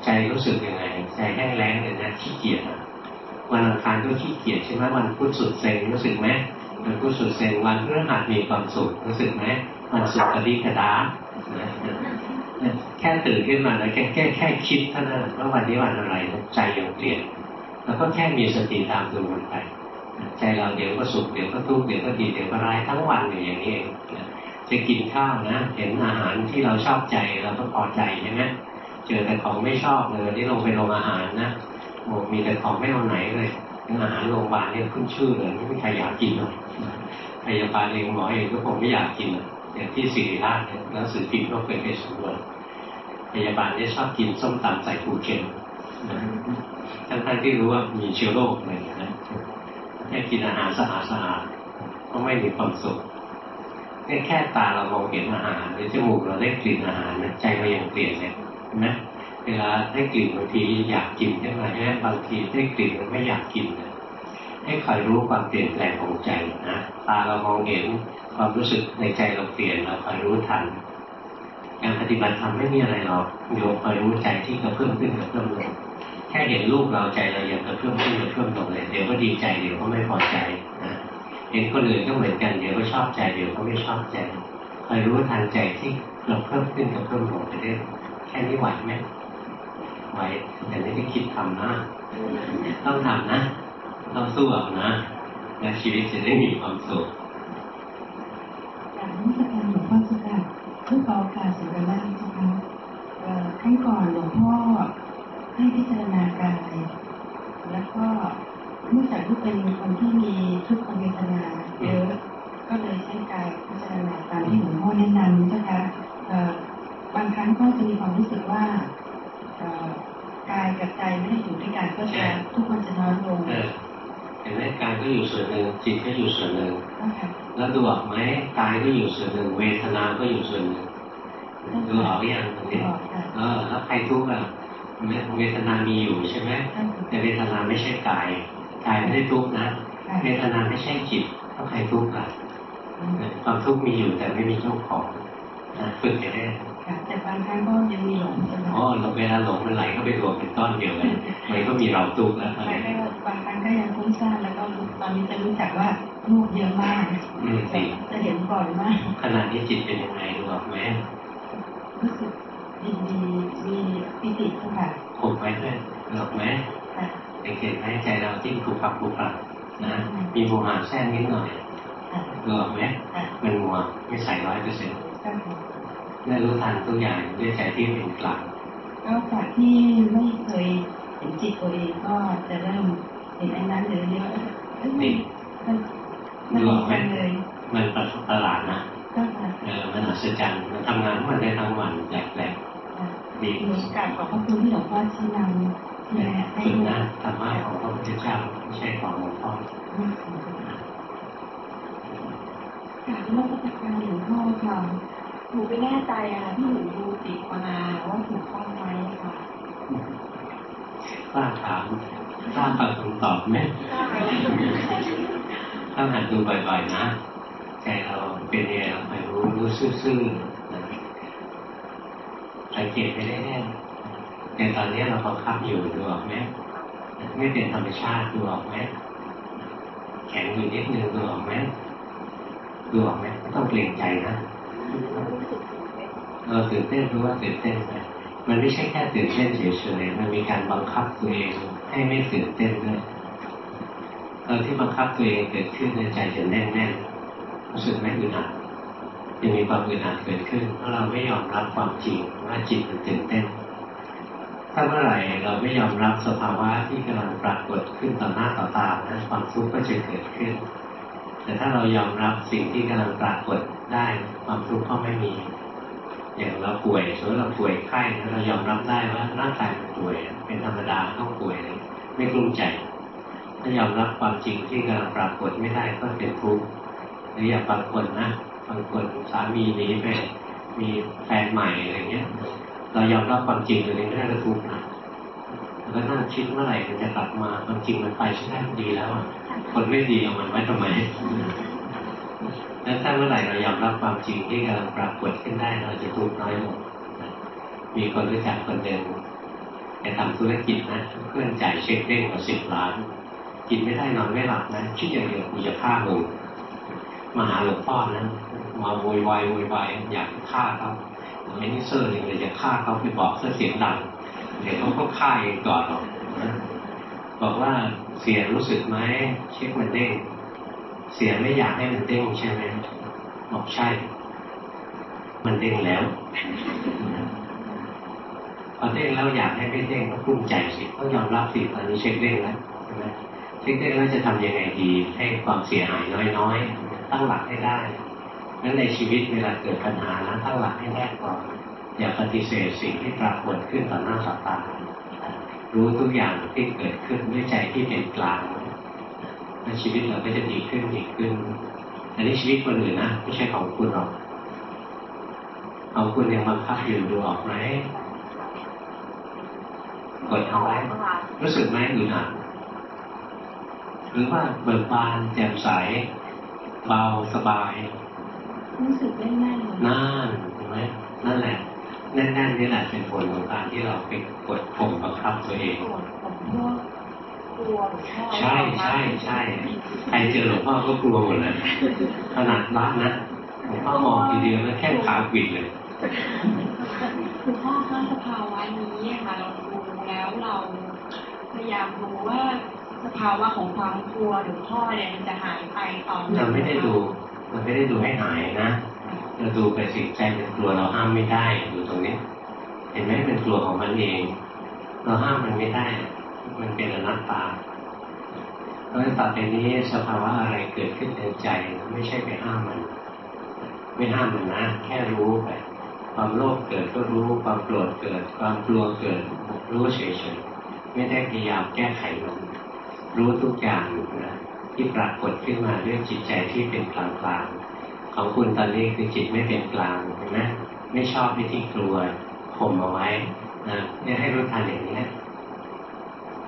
S1: ใจรู้สึกยังไงใจแห้งแล้งเลยนะขี้เกียจวันอังคารก็ขี้เกียจใช่ไหมวันพุธสุดเซ็งรู้สึกไหมวันพุธสุดเซ็งวันพฤหัสมีความสุขรู้สึกไหมวันศุกร์กระดิกระดาแค่ตื่นขึ้นมาแล้วแค่แค่แค่คิดเท่านั้นว่าวันนี้วันอะไรใจยังเปลี่ยนแล้วก็แค่มีสติตามดูมันไป ใจเราเดี๋ยวก็สุขเดี๋ยวก็ทุกข์เดี๋ยวก็ดีเดี๋ยวก็ร้ายทั้งวันอยู่อย่างนี้เองจะกินข้าวนะ เห็นอาหารที่เราชอบใจเราก็พอใจใช่ไหมเจอแต่ของไม่ชอบเลยวันนี้ลงไปโรงอาหารนะโอ้มีแต่ของไม่เอาไหนเลยอาหารโรงพยาบาลเนี่ยขึ้นชื่อเลยไม่มีใครอยากกินหรอกพยาบาลเองหมอเองก็คงไม่อยากกินอย่างที่สิริราชเนี่ยหนังสือพิมพ์ก็เคยไปสำรวจพยาบาลเนี่ยชอบกินส้มตำใส่ปูเค็มทั้งๆที่รู้ว่ามีเชื้อโรคอะไรอย่างเงี้ย แค่กินอาหารสะอาดสะอาดก็ไม่มีความสุขแค่แค่ตาเรามองเห็นอาหารหรือจมูกเราได้กลิ่นอาหารนะใจเรายังเปลี่ยนเลยนะเวลาได้กลิ่นบางทีอยากกินใช่ไหมแม้บางทีได้กลิ่นแล้วไม่อยากกินนะให้คอยรู้ความเปลี่ยนแปลงของใจนะตาเรามองเห็นความรู้สึกในใจเราเปลี่ยนเราคอยรู้ทันการปฏิบัติธรรมไม่มีอะไรหรอกโยมคอยรู้ใจที่กระเพื่อมขึ้นกระเพื่อมลง แค่เห็นรูปเราใจเรายังกระเพื่อมขึ้นกระเพื่อมลงเลย เดี๋ยวก็ดีใจเดี๋ยวก็ไม่พอใจนะเห็นคนอื่นก็เหมือนกันเดี๋ยวก็ชอบใจเดี๋ยวก็ไม่ชอบใจคอยรู้ทันใจที่กระเพิ่มขึ้นกระเพิ่มลงไปเรื่อยแค่นี้ไหวไหมไหวแต่ไม่ได้คิดทำนะต้องทำนะต้องสู้เอานะและชีวิตจะได้มีความสุข
S2: การที่จะทำหลวงพ่อสุกัดเพื่อขอการสุขภาพนะคะขั้นก่อนหลวงพ่อ ให้พิจารณากาย แล้วก็เนื่องจากที่เป็นคนที่มีทุกขเวทนาเยอะก็เลยใช้กายพิจารณาตามที่หลวงพ่อแนะนำนะคะบางครั้งก็จะมีความรู้สึกว่ากายกับใจไม่ได้อยู่ด้วยกันก็จะทุกคนจะน้อยลง
S1: เห็นไหมกายก็อยู่ส่วนหนึ่งจิตก็อยู่ส่วนหนึ่งแล้วดูออกไหมกายก็อยู่ส่วนหนึ่งเวทนาก็อยู่ส่วนหนึ่งดูออกยังตรงนี้เออแล้วใครทุกข์อะ เวทนามีอยู่ใช่ไหมแต่เวทนาไม่ใช่กายกายไม่ได้ทุกข์นะเวทนาไม่ใช่จิตก็ใครทุกข์อะความทุกข์มีอยู่แต่ไม่มีเจ้าของฝึกอย่างนี้
S2: แต่บางครั้งก็ยังมีหลง
S1: อ๋อเราเวลาหลงมันไหลเข้าไปรวมเป็นก้อนเดียวกันมันก็มีเราตุกแล้ว
S2: ใช่บางครั้งก็ยังคุ้นซ่านแล้วก็ตอนนี้จะรู้จักว่าลูกเยอะมากจะเห็นบ่อยมาก
S1: ขนาดนี้จิตเป็นยังไงรู้ไหม
S2: รู้สึก ดีดีมีปิติค่ะ
S1: ขบไว้ด้วยหรอกไหมสังเกตไหมใจเราที่ถูกขับถูกขับนะมีโมหะแทรกนิดหน่อยรู้ไหมมันมัวไม่ใส่ร้อยเปอร์เซ็นต์ได้รู้ทันทุกอย่างด้วยใจที่เป็นกลาง
S2: ก็จากที่ไม่เคยเห็นจิตตัวเองก็จะเริ่มเห็นอันนั้นเลยเยอะ
S1: นี่ดูออกไหมมันประหลาดนะเออมันอัศจรรย์มันทำงานมันได้ทั้งวันแปลก
S2: ๆ ดีการขอบพระคุณที่หลวงพ่อชี้นำ
S1: ฝึกนะธรรมะของพระพุทธเจ้าไม่ใช่ของหลวงพ่อ
S2: การเริ่มจากการหลวงพ่อค่ะหนูไม่แน่ใจอะที่หนูดูจิตมาว่าถูกต้องไหมค่ะ
S1: กล้าถามกล้าฟังคำตอบไหมต้องหัดดูบ่อยๆนะใจเราเป็นยังไงเราไปรู้รู้ซื่อๆ สังเกตไปเรื่อยๆแต่ตอนนี้เราบังคับอยู่ดูออกไหมไม่เป็นธรรมชาติดูออกไหมแข็งอยู่นิดนึงดูออกไหมดูออกไหมต้องเปลี่ยนใจนะเออตื่นเต้นรู้ว่าตื่นเต้นไปมันไม่ใช่แค่ตื่นเต้นเฉยๆมันมีการบังคับตัวเองให้ไม่ตื่นเต้นด้วยตอนที่บังคับตัวเองเกิดขึ้นในใจจะแน่นๆรู้สึกไหมอึดอัด จะมีความอึดอัดเกิดขึ้นเพราะเราไม่ยอมรับความจริงว่าจิตมันตื่นเต้น ถ้าเมื่อไหร่เราไม่ยอมรับสภาวะที่กำลังปรากฏขึ้นต่อหน้าต่อตานะความทุกข์ก็จะเกิดขึ้น แต่ถ้าเรายอมรับสิ่งที่กำลังปรากฏได้ความทุกข์ก็ไม่มี อย่างเราป่วยสมมติเราป่วยไข้เรายอมรับได้ว่าร่างกายมันป่วย เป็นธรรมดาต้องป่วยไม่กลุ้มใจถ้ายอมรับความจริงที่กำลังปรากฏไม่ได้ก็เป็นทุกข์หรืออย่างบางคนนะ บางคนสามีหนีไปมีแฟนใหม่อะไรเงี้ย เรายอมรับความจริงตัวนี้ไม่ได้ก็ทุกข์นะแล้วก็นั่งคิดเมื่อไหร่มันจะกลับมาความจริงมันไปใช่ไหมดีแล้วคนไม่ดีเอามันไว้ทำไมแล้วถ้าเมื่อไหร่เรายอมรับความจริงที่กำลังปรากฏขึ้นได้เราจะทุกข์น้อยลงมีคนรู้จักคนเดิมแกทำธุรกิจนะเพื่อนจ่ายเช็คเด้งมาสิบล้าน กินไม่ได้นอนไม่หลับนะคิดอย่างเดียวกูจะฆ่ามึงมาหาหลวงพ่อนะ มาโวยวายโวยวายอยากฆ่าเขาไม่นี่เซอร์เลยจะฆ่าเขาไปบอกเสียงดังเดี๋ยวเขาก็ฆ่าเองก่อนหรอกบอกว่าเสียรู้สึกไหมเช็คมันเด้งเสียไม่อยากให้มันเด้งใช่ไหมบอกใช่ มันเด้งแล้วพอเด้งแล้วอยากให้ไม่เด้งก็กุ้มใจสิต้องยอมรับสิตอนนี้เช็คเด้งแล้วใช่ไหมเช็คเด้งแล้วจะทำยังไงดี ให้ความเสียหายน้อยๆตั้งหลักให้ได้ นั้นในชีวิตเวลาเกิดปัญหานะตั้งหลักให้แน่ก่อนอย่าปฏิเสธสิ่งที่ปรากฏขึ้นต่อหน้าต่อตารู้ทุกอย่างที่เกิดขึ้นด้วยใจที่เป็นกลางแล้วชีวิตเราก็จะดีขึ้นดีขึ้น อันนี้ชีวิตคนอื่นนะไม่ใช่ของคุณหรอกของคุณยังบังคับอยู่ดูออกไหมกดเอาไว้รู้สึกไหมอึดอัดหรือว่าเบิกบานแจ่มใส เบาสบาย
S2: รู้สึกแน่นๆ
S1: นั่นเห็นไหมนั่นแหละแน่นๆนี่แหละเป็นผลของการที่เราไปกดข่มบังคับตัวเองใช่ใช่ใช่ใครเจอหลวงพ่อก็กลัวหมดเลยขนาดบ้านนะหลวงพ่อมองทีเดียวแล้วแค่ขาปิดเลย
S3: คุณพ่อคะสภาวะนี้ค่ะเราดูแล้วเราพยายามดูว่าสภาวะของความกลัวหรือพ่อเนี่ยมันจะหายไปตอน
S1: เราไม่ได้ดู เราไม่ได้ดูให้หายนะเราดูไปสิใจเป็นกลัวเราห้ามไม่ได้ดูตรงนี้ เห็นไหมเป็นกลัวของมันเอง เราห้ามมันไม่ได้ มันเป็นอนัตตาเพราะฉะนั้นต่อไปนี้สภาวะอะไรเกิดขึ้นในใจ ไม่ใช่ไปห้ามมัน ไม่ห้ามมันนะแค่รู้ไปความโลภเกิดก็รู้ความโกรธเกิด ความกลัวเกิด รู้เฉยๆไม่ได้พยายามแก้ไขมันรู้ทุกอย่างนะ ที่ปรากฏขึ้นมาด้วยจิตใจที่เป็นกลางๆของคุณตอนนี้คือจิตไม่เป็นกลางเห็นไหมไม่ชอบวิธีกลัวข่มเอาไว้นะเนี่ยให้รู้ทันอย่างนี้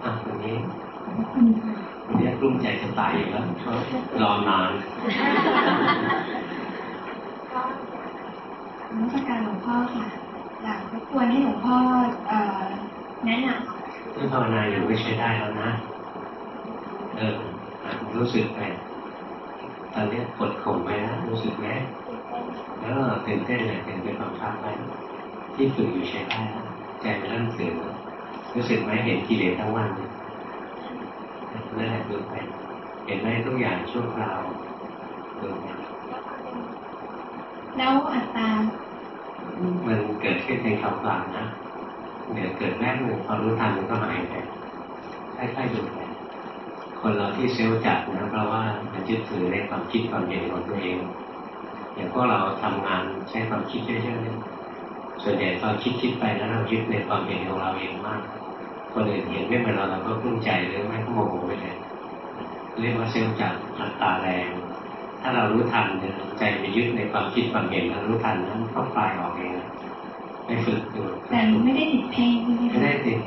S1: อะตรงนี้วันนี้รุ่มใจจะตายอยู่แล้วรอนาน
S3: นักการหลวงพ่อค่ะอยากรบกวนให้หลวงพ่อแนะนำ
S1: ที่ภาวนาอยู่ก็ใช้ได้แล้วนะ เออ รู้สึกไปตอนนี้กดข่มไปนะรู้สึกไหมแล้วตื่นเต้นเลยเป็นเป็นความชอบไปที่ฝึกอยู่ใช้ได้ใจมันเริ่มตื่นรู้สึกไหมเห็นกิเลสทั้งวันนั่นแหละดูไปเห็นไหมทุกอย่างชั่วคราวดูไป
S3: แล้วอัตตา
S1: มันเกิดขึ้นในคำกลางนะเดี๋ยวเกิดแรกหนึ่งพอรู้ทันมันก็หายไปค่อยๆดูไป คนเราที่เซลล์จัดนะเพราะว่ามันยึดถือในความคิดความเห็นของตัวเอง อย่างพวกเราทำงานใช้ความคิดเยอะๆส่วนใหญ่ตอนคิดคิดไปแล้วเรายึดในความเห็นของเราเองมาก คนอื่นเห็นไม่เหมือนเราเราก็พุ่งใจหรือไม่ก็โมโหไปเลยเรียกว่าเซลล์จัดอัตตาแรง ถ้าเรารู้ทันเนี่ยใจไปยึดในความคิดความเห็นแล้วรู้ทันนั้นก็คลายออกเองไปฝึกดู
S3: แต่ไม่ได้ติดเพลง
S1: ไม่ได้ติด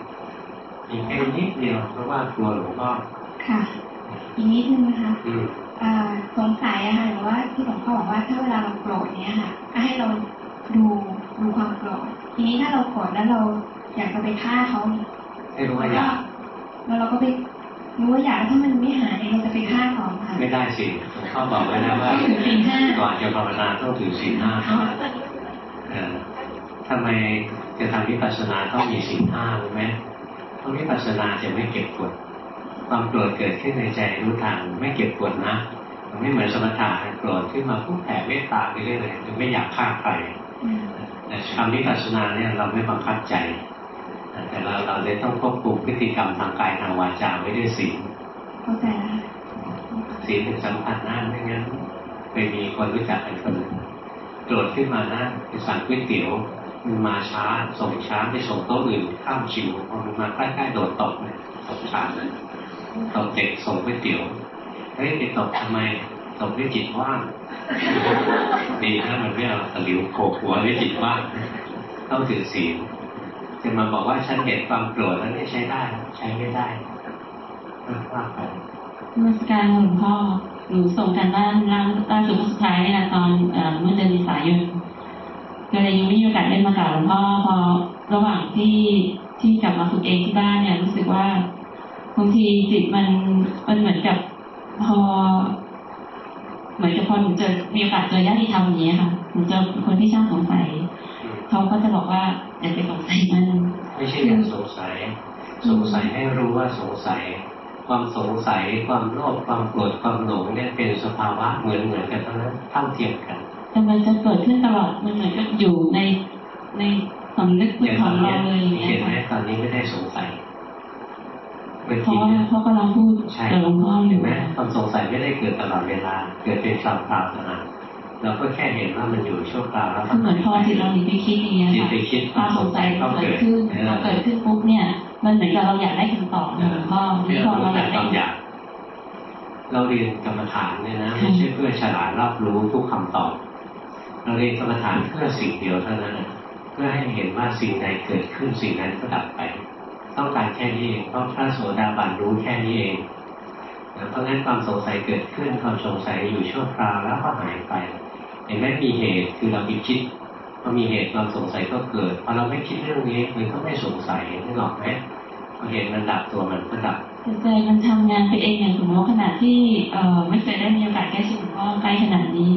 S1: มีแค่นิดเดียวเพราะว่ากลัวหลวงพ่อ
S3: ค่ะ อีกนิดนึงนะคะสงสัยอะค่ะหรือว่าที่หลวงพ่อบอกว่าถ้าเวลาเราโกรธเนี้ยค่ะก็ให้เราดูดูความโกรธทีนี้ถ้าเราโกรธแล้วเราอยากจะไปฆ่าเขา
S1: ให้รู้ว่าอยาก
S3: แล้วเราก็ไปรู้ว่าอยากถ้ามันไม่หายเราจะไปฆ่าเขาค่ะ
S1: ไม่ได้สิหลวงพ่อบอกไว้นะว่าก่อนจะภาวนาต้องถือศีลห้าทำไมจะทำวิปัสสนาต้องมีศีลห้ารู้ไหมเพราะวิปัสสนาจะไม่เก็บกด ความโกรธเกิดขึ้นในใจรู้ทันไม่เก็บกดนะมันไม่เหมือนสมถะโกรธขึ้นมาพุ่งแผ่เมตตาไปเรื่อยๆจะไม่อยากฆ่าใครแต่คำวิปัสสนาเนี่ยเราไม่บังคับใจ แต่เราเราเลยต้องควบคุมพฤติกรรมทางกายทางวาจาไว้ด้วยศีล
S3: เข้าใจแล้วค่ะ
S1: ศีลถึงสำคัญมากไม่งั้นเคยมีคนรู้จักกันคนหนึ่งโกรธขึ้นมานะไปสั่งก๋วยเตี๋ยวมันมาช้าส่งช้าไปส่งโต๊ะอื่นข้ามชิวพอมันมาใกล้ๆโดดตกเลยตกชามเลย ตกเด็กส่งก๋วยเตี๋ยวเฮ้ยไปตกทำไมตกด้วยจิตว่างดีนะมันไม่เอาตะหลิวโขกหัวด้วยจิตว่างต้องถือศีลจะมาบอกว่าฉันเห็นความโกรธแล้วนี่ใช้ได้ ใช้ไม่ได้ว่าไป
S4: นมัสการหลวงพ่อหนูส่งกันบ้านล่าล่าสุดสุดท้ายนี่นะตอนเอ่อเมื่อเดือนเมษายนก็เลยยังไม่มีโอกาสได้มากราบหลวงพ่อพอระหว่างที่ที่กลับมาฝึกเองที่บ้านเนี่ยรู้สึกว่า บางทีจิตมันมันเหมือนกับพอ เหมือนกับพอหนูเจอมีโอกาสเจอญาติธรรมอย่างนี้ยค่ะหนูเจอคนที่ช่างสงสัยเขาก็จะบอกว่าอย่าไปสงสัยมัน
S1: ไม่ใช่อย่าสงสัย สงสัยให้รู้ว่าสงสัย ความสงสัย ความโลภความโกรธความหลงเนี่ยเป็นสภาวะเหมือนเหมือนกันทั้งนั้นเท่าเทียมกัน
S4: แต่มันจะเกิดขึ้นตลอดมันเหมือนกับอยู่ในในสำนึก
S1: อย่าง
S4: ข
S1: ต
S4: อ
S1: องน
S4: เรา
S1: นี้
S4: เลยอย่างเงี้
S1: เห็
S4: ย
S1: นไหม
S4: ค่ะ
S1: ตอนนี้ไม่ได้สงสัย เมื่อ
S4: เพราะ
S1: กี้
S4: ว่า
S1: เนี่ย
S4: เขากำลังพูด
S1: ใช่
S4: กับหลวงพ่ออ
S1: เห็
S4: ยู่
S1: นไหมความสงสัยไม่ได้เกิดตลอดเวลา เกิดเป็นคราวๆนะเราก็แค่เห็นว่ามันอยู่ชั่วคราวแล้ว
S4: คือเหมือนพอจิตเราหนีไปคิดอย่างเงี้ย
S1: จิต
S4: ค่ะ
S1: ไปคิด
S4: ความสงสัย
S1: ก็
S4: เกิ
S1: เกิ
S4: ด
S1: ด
S4: ขึ้น
S1: เอ
S4: พอ
S1: อ
S4: เกิดขึ้นปุ๊บเนี่ย มันเหมือนกับเราอยากได้คำตอบของหลวงพ่อ
S1: เรื่
S4: นี่
S1: อง
S4: พอ
S1: รู้
S4: เราอ
S1: แต่
S4: ยาก
S1: ค
S4: ได้
S1: วามอยากเราเรียนกรรมฐานเนี่ยนะไม่ใช่เพื่อฉลาดรอบรู้ทุกคำตอบ เราเรียนกรรมฐานเพื่อสิ่งเดียวเท่านั้นนะเพื่อให้เห็นว่าสิ่งใดเกิดขึ้นสิ่งนั้นก็ดับไป ต้องการแค่นี้เองเพราะพระโสดาบันรู้แค่นี้เองนะเพราะงั้นความสงสัยเกิดขึ้นความสงสัยอยู่ชั่วคราวแล้วก็หายไปเห็นไหมมีเหตุคือเราไปคิดพอมีเหตุความสงสัยก็เกิดพอเราไม่คิดเรื่องนี้มันก็ไม่สงสัยนึกออกไหมพอเห็นมันดับตัวมันก็ดับ
S4: แต่ใจมันทำงานไปเองอย่างสมมติว่าขณะที่เอ่อไม่เคยได้มีโอกาสใกล้ชิดหลวงพ่อใกล้ขนาดนี้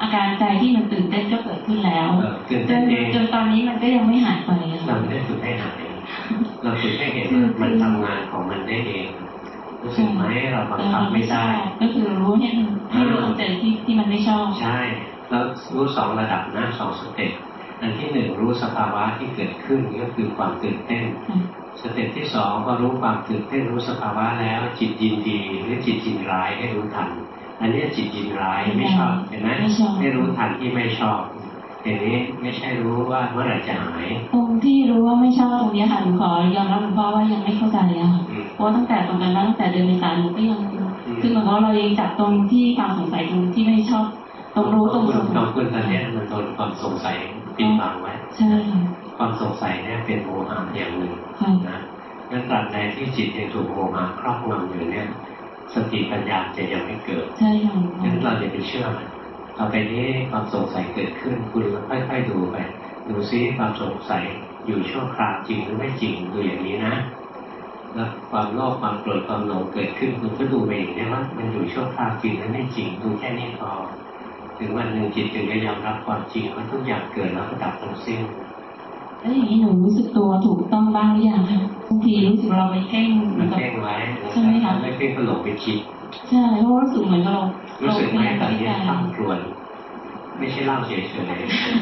S4: อาการใจที่มันตื่นเต้นก็เกิดขึ้นแล้ว
S1: เออตื่น
S4: จ
S1: เต้
S4: น
S1: นเอง
S4: จนตอนนี้มันก็ยังไม่หายไปอะ
S1: เรา
S4: ค่ะ
S1: ไม่ได้ฝึกให้หาย เราฝึกให้เห็นว่ามันทำงานของมันได้เองรู้สึกไหมเราบังคับไม่ได้
S4: ก็คือรู้ให้มันให้รู้ตรงใจที่ที่มันไม่ชอบ
S1: ใช่ แล้วรู้สองระดับนะสอง step อันที่หนึ่งรู้สภาวะที่เกิดขึ้นก็คือความตื่นเต้น step ที่สองพอรู้ความตื่นเต้นรู้สภาวะแล้ว จิตยินดีหรือจิตยินร้ายให้รู้ทัน อันนี้จิตยินร้ายไม่ชอบเห็นไหม
S4: ไม่ชอบ
S1: ให้รู้ทันที่ไม่ชอบ อย่างนี้ไม่ใช่รู้ว่าเมื่อไหร่จะหาย
S4: ตรงที่รู้ว่าไม่ชอบตรงเนี้ยค่ะหนูขอยอมรับหลวงพ่อว่ายังไม่เข้าใจอะค่ะ
S1: อืม
S4: เพราะว่าตั้งแต่ตรงกันมาตั้งแต่เดือนเมษายนหนูก็ยัง
S1: อืม
S4: คือเหมือนว่าเรายังจับตรงที่ความสงสัยตรงที่ไม่ชอบตรงรู้ตรง
S1: คุ
S4: ส
S1: ณ
S4: ง
S1: ข
S4: สั
S1: อยงคุณตอนเนี้ยมันโดนความสงสัยปิดบังไว้
S4: ใช่ค่ะ
S1: ความสงสัยเนี่ยเป็นโมหะอย่างหนึ่ง
S4: ค่ะ
S1: นะนั่นตราบใดที่จิตยังถูกโมหะครอบงำอยู่เนี่ย สติปัญญาจะยังไม่เกิด
S4: ใช่ค่ะหลวงพ่
S1: งั้น
S4: อ
S1: เราอย่าไปเชื่อมัน ต่อไปนี้ความสงสัยเกิดขึ้น คุณค่อยๆดูไปดูซิความสงสัยอยู่ชั่วคราวจริงหรือไม่จริงดูอย่างนี้นะแล้วความโลภความโกรธความหลงเกิดขึ้นคุณก็ดูไปอย่างนี้ว่ามันอยู่ชั่วคราวจริงหรือไม่จริงดูแค่นี้พอถึงวันหนึ่งจิตถึงจะยอมรับความจริงว่าทุกอย่างเกิดแล้วก็ดับทั้งสิ้น
S4: แล้วอย่างนี้หนูรู้สึกตัวถูกต้องบ้างหรือยังคะบางทีรู้สึกเราไปเพ่งเหมื
S1: มั
S4: อนนกับ
S1: เพ่งไว้
S4: ใช่ไหมคะ
S1: ไม่เพ่งก็หลงไปคิด
S4: ใช่เพราะว่ารู้สึกเหมือนกับเรา
S1: รู้สึกไหมตอน
S4: เรา
S1: นี้
S4: พยายาม
S1: ข้ามครวน ไม่ใช่เล่าเฉย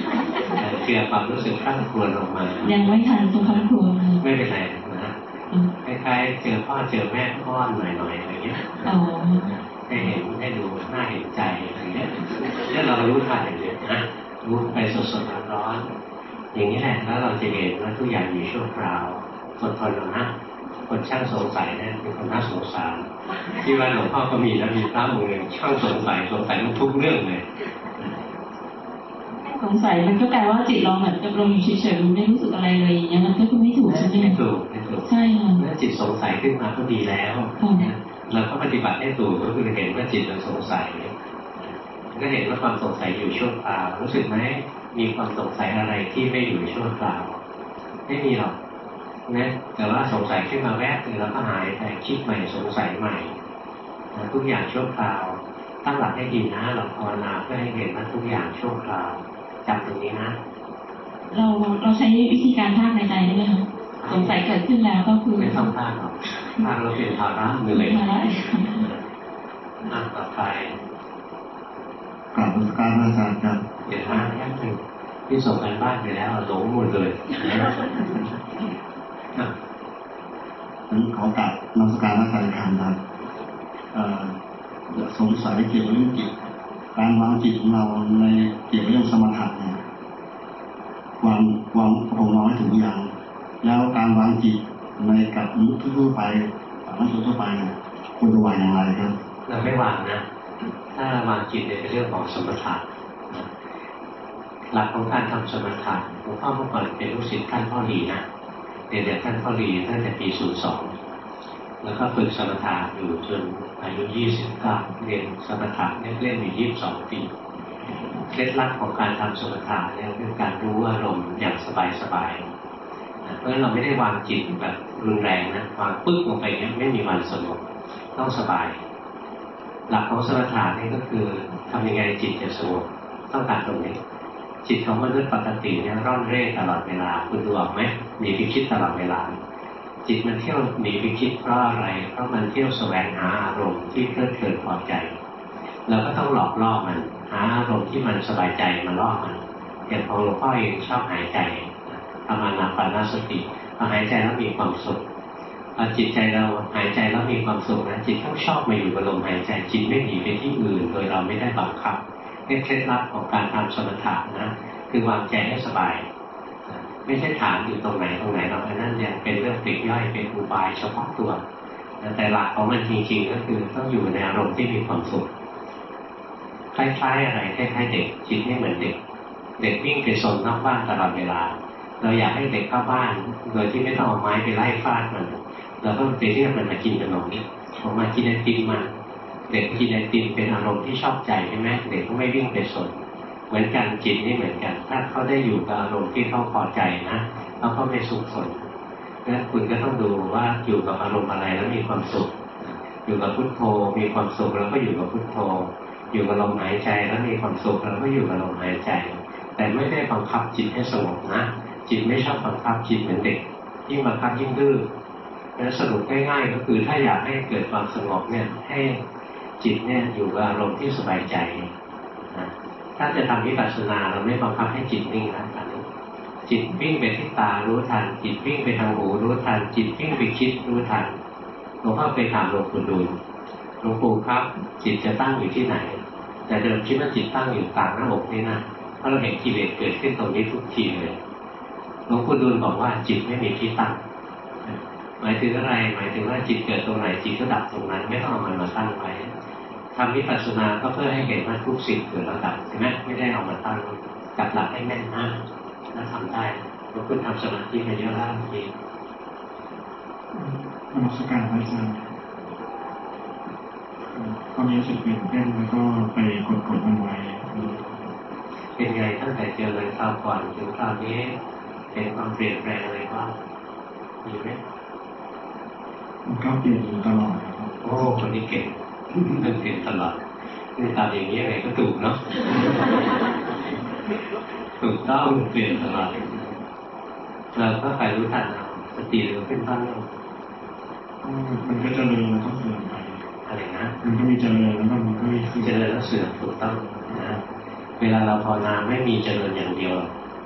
S1: ๆแต่เชื่อความรู้สึกข้ามครวนออกมา
S4: ยังไม่ทันสุขครัวค่ะ
S1: ไม่เป็นไรนะ
S4: อืม
S1: คล้ายๆเจอพ่อเจอแม่อ้อนหน่อยๆอะไรเงี้ย
S4: อ๋อ
S1: ให้เห็นให้ดูหน้าเห็นใจอะไรเงี้ยเนี่ยเรารู้ทันอย่างเงี้ยนะรู้ไปสดๆร้อนๆอย่างนี้แหละแล้วเราจะเห็นว่าทุกอย่างอยู่ชั่วคราวอดทนเอานะ คนช่างสงสัยเนี่ยเป็นคนน่าสงสารที่ว่าหลวงพ่อก็มีนะมีพระองค์หนึ่งช่างสงสัยสงสัยทุกเรื่องเลย
S4: สงสัยมันก็แปลว่าจิตเราเหมือนกับเราอยู่เฉยๆมันไม่รู้สึกอะไรเลยอย่างเงี้ยมันก็คือไม่ถูกใช่ไหม
S1: ไม่
S4: คะ
S1: ถูกไม่ถูก
S4: ใช่ค่ะ
S1: เมื่อจิตสงสัยขึ้นมาก็ดีแล้ว
S4: ค่ะ
S1: นะเราก็ปฏิบัติให้ถูกก็คือเห็นว่าจิตมันสงสัยก็เห็นว่าความสงสัยอยู่ชั่วคราวรู้สึกไหมมีความสงสัยอะไรที่ไม่อยู่ชั่วคราวไม่มีหรอก นะแต่ว่าสงสัยขึ้นมาแวบหนึงแล้วก็หายไปคิดใหม่สงสัยใหม่นะทุกอย่างชั่วคราวตั้งหลักให้ดีนะเราภาวนาเพื่อให้เห็นว่าทุกอย่างชั่วคราวจำตรงนี้นะ
S4: เราเราใช้วิธีการภาคในใจได้ไหมคะสงสัยเกิดขึ้นแล้วก็คือ
S1: ไม่ต้องพลาดหรอกพลาดเราเป็นภาระเหนื่อย
S4: ภาระ
S1: อะต่อไป
S5: กราบนมัสการพระอาจารย์ครับ
S1: เดี๋ยวนะแป๊บหนึ่งที่ส่งกันบ้านไปแล้วหลงหมดเลย
S5: ผมขอกราบนมัสการพระอาจารย์ครับครับเอ่อสงสัยเกี่ยวกับเรื่องจิตการวางจิตของเราในเกี่ยวกับเรื่องสมถะเนี่ยวางวางผมวางไว้ถึงอย่าง แล้วการวางจิตในกับมนุษย์ทั่วไปมันทั่วไปเนี่ยควรจะวางอย่างไรครับ
S1: เราไม่วางนะ ถ้าวางจิตเนี่ยเป็นเรื่องของสมถะหลักของการทำสมถะหลวงพ่อเมื่อก่อนเป็นลูกศิษย์ท่านพ่อหลีนะ รียนจากท่านพ่อหลีตั้งแต่ปีศูนย์สองแล้วก็ฝึกสมถะอยู่จนอายุยี่สิบเก้าเรียนสมถะเนี่ยเล่นๆอยู่ยี่สิบสองปีเคล็ดลับของการทำสมถะเนี่ยคือการรู้อารมณ์อย่างสบายๆเพราะฉะนั้นเราไม่ได้วางจิตแบบรุนแรงนะวางปึ๊กลงไปเนี่ยไม่มีวันสงบต้องสบาย หลักของสมถะนี่ก็คือทำยังไงจิตจะสงบต้องการตรงนี้ จิตของมนุษย์ปกติเนี่ยร่อนเร่ตลอดเวลาคุณดูออกไหมหนีไปคิดตลอดเวลา จิตมันเที่ยวหนีไปคิดเพราะอะไร เพราะมันเที่ยวแสวงหาอารมณ์ที่เพลิดเพลินพอใจเราก็ต้องหลอกล่อมัน หาอารมณ์ที่มันสบายใจมาล่อมันอย่างของหลวงพ่อเองชอบหายใจทำอานาปานาสติพอหายใจแล้วมีความสุขพอจิตใจเราหายใจแล้วมีความสุขนะจิตต้องชอบมาอยู่กับลมหายใจจิตไม่หนีไปที่อื่น โดยเราไม่ได้บังคับ นี่เคล็ดลับของการทำสมถะนะ คือวางใจให้สบาย ไม่ใช่ถามอยู่ตรงไหนตรงไหนเราอันนั้นยังเป็นเรื่องปลีกย่อยเป็นอุบายเฉพาะตัวแต่หลักของมันจริง ๆ ก็คือต้องอยู่ในอารมณ์ที่มีความสุขคล้ายๆอะไรคล้ายๆเด็กจิตไม่เหมือนเด็ก เด็กวิ่งไปสนนอกบ้านตลอดเวลา เราอยากให้เด็กเข้าบ้าน โดยที่ไม่ต้องเอาไม้ไปไล่ฟาดมันเราก็ไปเรียกมันมากินขนมนี่ผมมากินไอติมมา เด็กกินไอติมเป็นอารมณ์ที่ชอบใจใช่ไหมเด็กก็ไม่วิ่งไปสนเหมือนกันจิตนี่เหมือนกัน ถ้าเขาได้อยู่กับอารมณ์ที่เขาพอใจนะเขาก็ไม่สุขสนงั้นคุณก็ต้องดูว่าอยู่กับอารมณ์อะไรแล้วมีความสุข อยู่กับพุทโธมีความสุขแล้วก็อยู่กับพุทโธ อยู่กับลมหายใจแล้วมีความสุขแล้วก็อยู่กับลมหายใจ แต่ไม่ได้บังคับจิตให้สงบนะ จิตไม่ชอบบังคับจิตเหมือนเด็ก ยิ่งบังคับยิ่งดื้อแล้วสรุปง่ายๆก็คือถ้าอยากให้เกิดความสงบเนี่ยให้ จิตเนี่ยอยู่กับอารมณ์ที่สบายใจนะถ้าจะทำวิปัสสนาเราไม่บังคับให้จิตนิ่งนะอันนี้จิตวิ่งไปที่ตารู้ทัน จิตวิ่งไปทางหูรู้ทัน จิตวิ่งไปคิดรู้ทันหลวงพ่อไปถามหลวงปู่ดูลหลวงปู่ครับ จิตจะตั้งอยู่ที่ไหน แต่เดิมคิดว่าจิตตั้งอยู่กลางหน้าอกนี่นะเพราะเราเห็นกิเลสเกิดขึ้นตรงนี้ทุกทีเลยหลวงปู่ดูลบอกว่าจิตไม่มีที่ตั้ง มายถึงอะไร หมายถึงว่าจิตเกิดตรงไหนจิตก็ดับตรงนั้น ไม่ต้องเอามันมาตั้งไว้ทำวิปัสสนาก็เพื่อให้เห็นว่าทุกสิ่งเกิดแล้วดับใช่ไหมไม่ได้เอามาตั้งจับหลักให้แม่นนะถ้าทำได้ก็คุณทำสมาธิมาเยอะแล้วที
S6: นมัสการพระอาจารย์ตอนนี้รู้สึกตื่นเต้นแล้วก็ไปกดกดมันไว้
S1: เป็นไงตั้งแต่เจอเลยคราวก่อนถึงคราวนี้เห็นความเปลี่ยนแปลงอะไรบ้างมีไหม
S6: มันก็เปลี่ยนอยู่ตลอดครับ
S1: โอ้คนนี้เก่งเรื่องเปลี่ยนตลอดนี่ตามอย่างนี้อะไรก็ถูกเนาะถูกต้องเปลี่ยนตลอดเราก็ไปรู้ทันเอาสติเร็วขึ้นบ้างเนอะ
S6: ก็มันก็เจริญแล้วก็เสื่อมไป
S1: อะไรนะ
S6: มันก็มีเจริญแล้วก็มันก็มีเสื่อ
S1: เจ
S6: ม
S1: ริญแล้วเสื่อมถูกต้องนะเวลาเราภาวนาไม่มีเจริญอย่างเดียว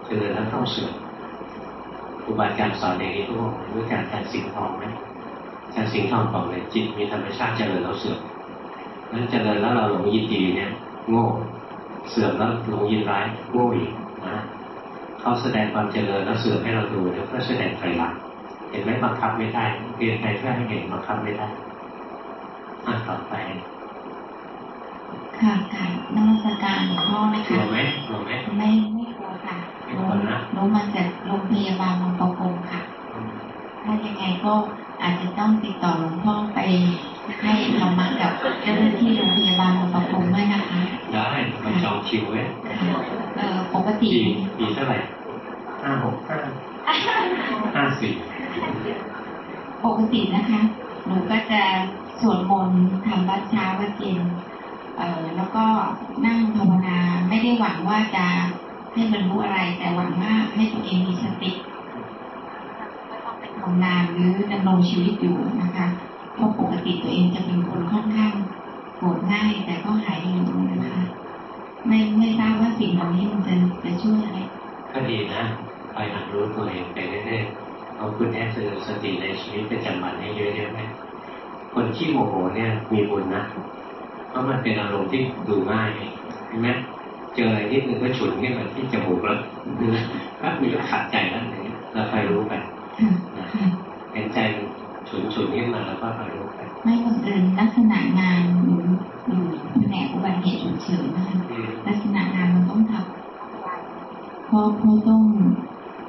S1: เจริญแล้วต้องเสื่อมครูบาอาจารย์สอนอย่างนี้ทุกคนรู้จักอาจารย์สิงห์ทองไหม อาจารย์สิงห์ทองบอกเลยจิตมีธรรมชาติเจริญแล้วเสื่อมนั้นเจริญแล้วเราหลงยินดีเนี่ยโง่เสื่อมแล้วหลงยินร้ายโง่อีกนะเขาแสดงความเจริญแล้วเสื่อมให้เราดูเนี่ยเพื่อแสดงไตรลักษณ์เห็นไหมบังคับไม่ได้เรียนไปเพื่อให้เห็นบังคับไม่ได้อะต่อไป
S3: ค่ะการนมัสการหลวงพ่อนะ
S1: กลั
S3: คะ
S1: วไหมกลัวไหม
S3: ไม่ไม่กลัวค่ะ
S1: ไม่กลัวนะ
S3: รู้มาจากโรงพยาบาลบางประกงค่ะ ถ้ายังไงก็อาจจะต้องติดต่อหลวงพ่อไปให้ธรรมะกับเจ้าหน้าที่โรงพยาบาลบางประกงด้วยนะคะ
S1: ได้มาจองคิวไว้
S3: ค่ะเอ่อปกติ
S1: ปีปีเท่าไหร่ห้าหกห้าห้าสี่
S3: ปกตินะคะ หนูก็จะสวดมนต์ทำวัดเช้าวัดเย็นเอ่อแล้วก็นั่งภาวนาไม่ได้หวังว่าจะให้บรรลุอะไรแต่หวังว่าให้ตัวเองมีสติก็ ต้องไปทำงานหรือดำรงชีวิตอยู่นะคะเพราะปกติตัวเองจะเป็นคนค่อนข้างโกรธง่ายแต่ก็หายเร็วนะคะ ไม่ไม่ทราบว่าสิ่งเหล่านี้มันจะจะช่วยอะไร
S1: ก็ดีนะคอยหัดรู้ตัวเองไปเรื่อยๆเอาคุณแม่เจริญสติในชีวิตประจำวันให้เยอะๆไหมคนที่โมโหเนี่ยมีบุญนะเพราะมันเป็นอารมณ์ที่ดูง่ายเห็นไหมเจออะไรนิดนึงก็ฉุนขึ้นมาที่จมูกแล้วแป๊บนึงก็ขัดใจแล้วอย่างนี้เราคอยรู้ไป
S3: ค่ะค่ะ
S1: เห็นใจมันฉุนฉุนขึ้นมาแล้วก็คอยรู้ไป
S3: ไม่บังเอิญลักษณะงานอยู่อยู่แผนกอุบัติเหตุฉุกเฉินนะคะ
S1: อืม
S3: ลักษณะงานมันต้องทำเพราะเพราะต้อง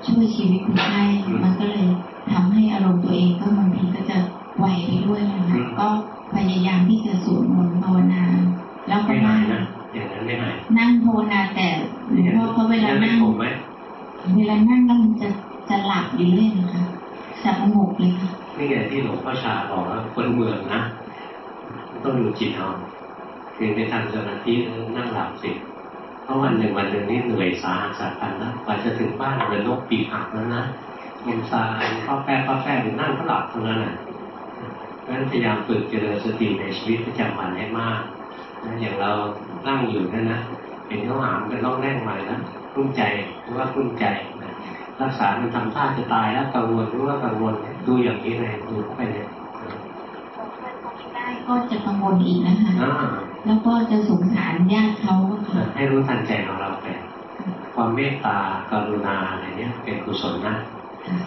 S3: ช่วยชีวิตคนไข้มันก็เลยทำให้อารมณ์ตัวเองก็บางทีก็จะไวไปด้วยนะคะก็พยายามที่จะสวดมนต์ภาวนา แล้วก็
S1: ไม่หา
S3: นั่
S1: ย
S3: ง
S1: นะอย่างนั้นไม่หาย
S3: นั่งภาวนาแต่หลวงพ่อเขาเวลา
S1: ไม่
S3: นั่ง
S1: ผมไหม
S3: เวลานั่งแล้วมันจะ จะหลับอยู่เรื่อยนะคะจะสงบเลยค่ะ
S1: นี่ไงที่หลวงพ่อชาบอกว่าคนเมืองนะต้องดูจิตเอาเพียงไปทำสมาธินั่งหลับสิเพราะวันหนึ่งวันหนึ่งนี่เหนื่อยสาหัสสาหัสนะกว่าจะถึงบ้านเหมือนนกปีกหักแล้วนะลมซายข้อแป้ข้อแป้หรือนั่งก็หลับเท่านั้นแหละนั้นพยายามฝึกเจริญสติในชีวิตประจำวันให้มากนะอย่างเรานั่งอยู่นั่นนะเห็นเขาหามเป็นร่องแรงมานะรุ่มใจหรือว่ารุ่มใจ รักษามันทำท่าจะตายแล้วกังวลหรือว่ากังวลดูอย่างนี้เลยดูเข้าไปเลย
S3: ได้ก็จะกังวลอีกนะคะ
S1: อ่า
S3: แล้วก็จะสงสารญาติเขาอะค่ะ
S1: ให้รู้ทันใจของเราไปความเมตตากรุณาอะไรเนี้ยเป็นกุศลนะ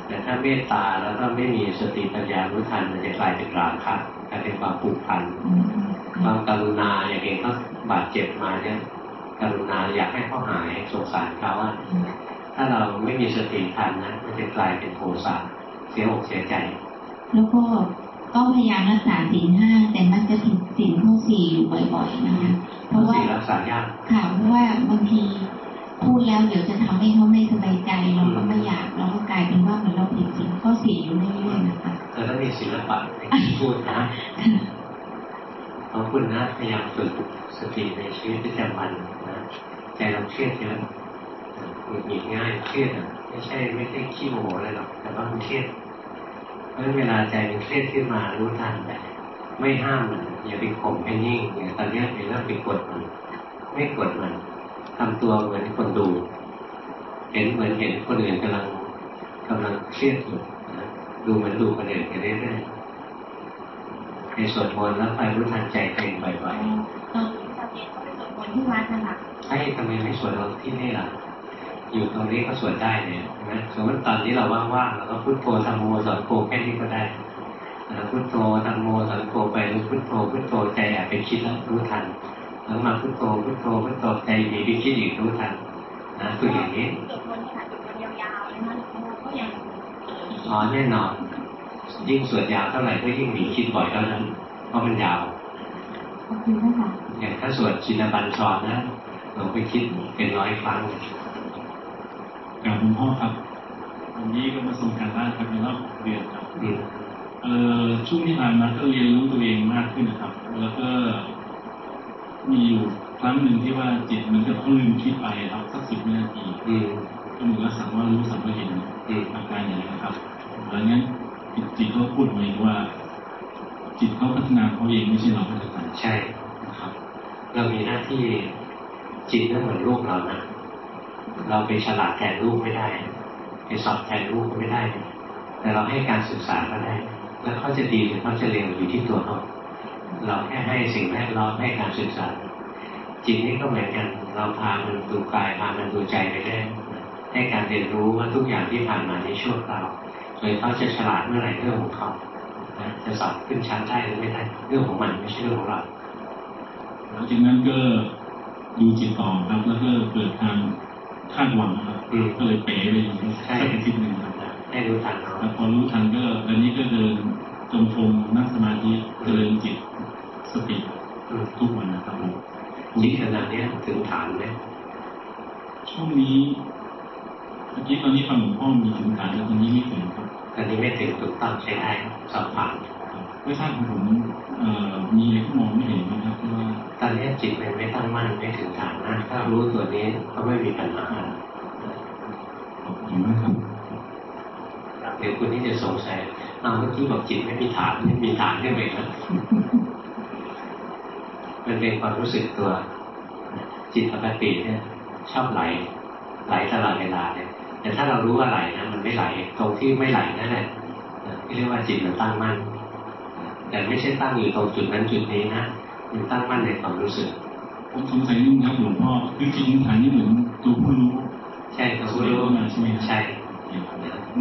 S1: แต่ถ้าเมตตาแล้วก็ไม่มีสติปัญญารู้ทันมันจะกลายเป็นราคะกลายเป็นความผูกพัน
S3: อืม
S1: ความกรุณาอย่างเองเขาบาดเจ็บมาเนี่ยกรุณาอยากให้เขาหายสงสารเขาอะ ถ้าเราไม่มีสติทันนะมันจะกลายเป็นโทสะเสียอกเสียใจ
S3: แล้วก็ก็พยายามรักษาศีลห้าแต่มันจะผิดศีลข้อสี่อยู่บ่อยๆนะคะเพ
S1: เพราะ
S3: ราะว่า
S1: สิ่รักษายาก
S3: ค่ะเพราะว่าบางทีพูดแล้วเดี๋ยวจะทำให้เขาไม่สบายใจเราก็ไม่อยากเราก็กลายเป็นว่าเหมือนเราผิดศีลข้อสี่อยู่เรื่อยๆนะคะ
S1: เธอต้องมีศิลปะในการพูดนะขอบคุณนะพยายามฝึกสติในชีวิตประจำวันนะใจเราเครียดเยอะ หงุดหงิดง่ายเครียดอะไม่ใช่ไม่ใช่ขี้โมโหอะไรหรอกแต่ว่ามันเครียดเพราะฉะนั้นเวลาใจมันเครียดขึ้นมารู้ทันแต่ไม่ห้ามมันอย่าไปข่มให้นิ่งอย่างตอนเนี้ยเห็นแล้วไปกดมันไม่กดมันทำตัวเหมือนคนดู เห็นเหมือนเห็นคนอื่นกำลังกำลังเครียดอยู่นะดูเหมือนดูคนอื่นไปเรื่อยๆในสวดมนต์แล้วไปรู้ทันใจตัวเองบ่อย
S7: ตอนตอนเย็นก็ไปสวดมนต์ที่วัดนะคะ
S1: ๆใช่ทำไมไม่สวดเราที่นี่ล่ะ อยู่ตรงนี้ก็สวดได้เนี่ยใช่ไหมสมมติตอนนี้เราว่างๆเราก็พุทโธธรรมโมสังโฆแค่นี้ก็ได้แล้วพุทโธธรรมโมสังโฆไปหรือพุทโธพุทโธใจแอบไปคิดแล้วรู้ทันแล้วมาพุทโธพุทโธพุทโธใจหนีไปคิดอีกรู้ทันนะคืออย่างนี้
S7: สวดมนต์ค่ะสวดมนต์ยาวๆนะคะก็ยัง
S1: อ๋อแน่นอน ยิ่งสวดยาวเท่าไหร่ก็ยิ่งหนีคิดบ่อยเท่านั้นเพราะมันยาว
S3: ขอบคุณค่ะ
S1: อย่างถ้าสวดชินบัญชรนะเราไปคิดเป็นร้อยครั้งเลย
S8: กราบหลวงพ่อครับ วันนี้ก็มาส่งการบ้านครับในรอบเดือนครับ
S1: อืม
S8: เอ่อช่วงที่ผ่านมาก็เรียนรู้ตัวเองมากขึ้นนะครับ แล้วก็มีอยู่ครั้งหนึ่งที่ว่าจิตเหมือนกับเขาลืมคิดไปครับสักสิบวินาที
S1: อืม
S8: ก็เหมือนกับสัมว่ารู้สัมว่าเห็น
S1: อืม
S8: อาการอย่างนี้นะครับหลังจากนั้นจิตจิตเขาพูดมาเองว่า จิตเขาพัฒนาเขาเองไม่ใช่เราพัฒนา
S1: ใช่
S8: นะครับ
S1: เรามีหน้าที่จิตนั่นเหมือนลูกเรานะ เราไปฉลาดแทนลูกไม่ได้ ไปสอบแทนลูกไม่ได้ แต่เราให้การศึกษาก็ได้ แล้วเขาจะดีหรือเขาจะเลวอยู่ที่ตัวเขาเราแค่ให้สิ่งแวดล้อมให้การศึกษา จิตนี่ก็เหมือนกัน เราพามันดูกายพามันดูใจไปได้ให้การเรียนรู้ว่าทุกอย่างที่ผ่านมาในช่วคราวโดยเขาจะฉลาดเมื่อไหร่เรื่องของเขาจะสอบขึ้นชั้นได้หรือไม่ได้เรื่องของมันไม่ใช่เรื่องของเรา
S8: หลังจากนั้นก็ดูจิตต่อครับแล้วก็เกิดทาง คาดหวังครับ
S1: อืม
S8: ก็เลยเป๋ไปอยู่สักอาทิตย์หนึ่งครับ
S1: ให้รู้ทันเขา
S8: แล้วพอรู้ทันก็ตอนนี้ก็เดินจงกรมนั่งสมาธิเจริญจิตสติ
S1: อืม
S8: ทุกวันนะครับผม
S1: จิตขนาดเนี้ยถึงฐานไหม
S8: ช่วงนี้เมื่อกี้ตอนนี้ฟังหลวงพ่อมีถึงฐานแล้วตอนนี้ไม่ถึงครับ
S1: ตอนนี้ไม่ถึงถูกต้องใช้ได้สอบผ่าน
S8: ไม่ทราบของผมเอ่อมีอะไรที่มองไม่เห็นไหมครับเพราะว่า
S1: ตอนนี้จิตมันไม่ตั้งมั่นไม่ถึงฐานนะถ้ารู้ตัวนี้ก็ไม่มีปัญหา
S8: ขอบคุณมากครับ
S1: เดี๋ยวคุณนี่จะสงสัยอ้าวเมื่อกี้บอกจิตไม่มีฐานไม่มีฐานได้ไหมนะมันเป็นความรู้สึกตัว จิตปกติเนี่ย ชอบไหล ไหลตลอดเวลาเนี่ยแต่ถ้าเรารู้ว่าไหลนะมันไม่ไหล ตรงที่ไม่ไหลนั่นแหละที่เรียกว่าจิตมันตั้งมั่นแต่ไม่ใช่ตั้งอยู่ตรงจุดนั้นจุดนี้นะ มันตั้งมั่นในความรู้สึก
S8: ผมสงสัยนิดนึงครับหลวงพ่อคือจิตฐานนี่เหมือนตัวผู้รู้
S1: ใช่ตัวผู้รู้
S8: มาใช่ไหมครับ
S1: ใช่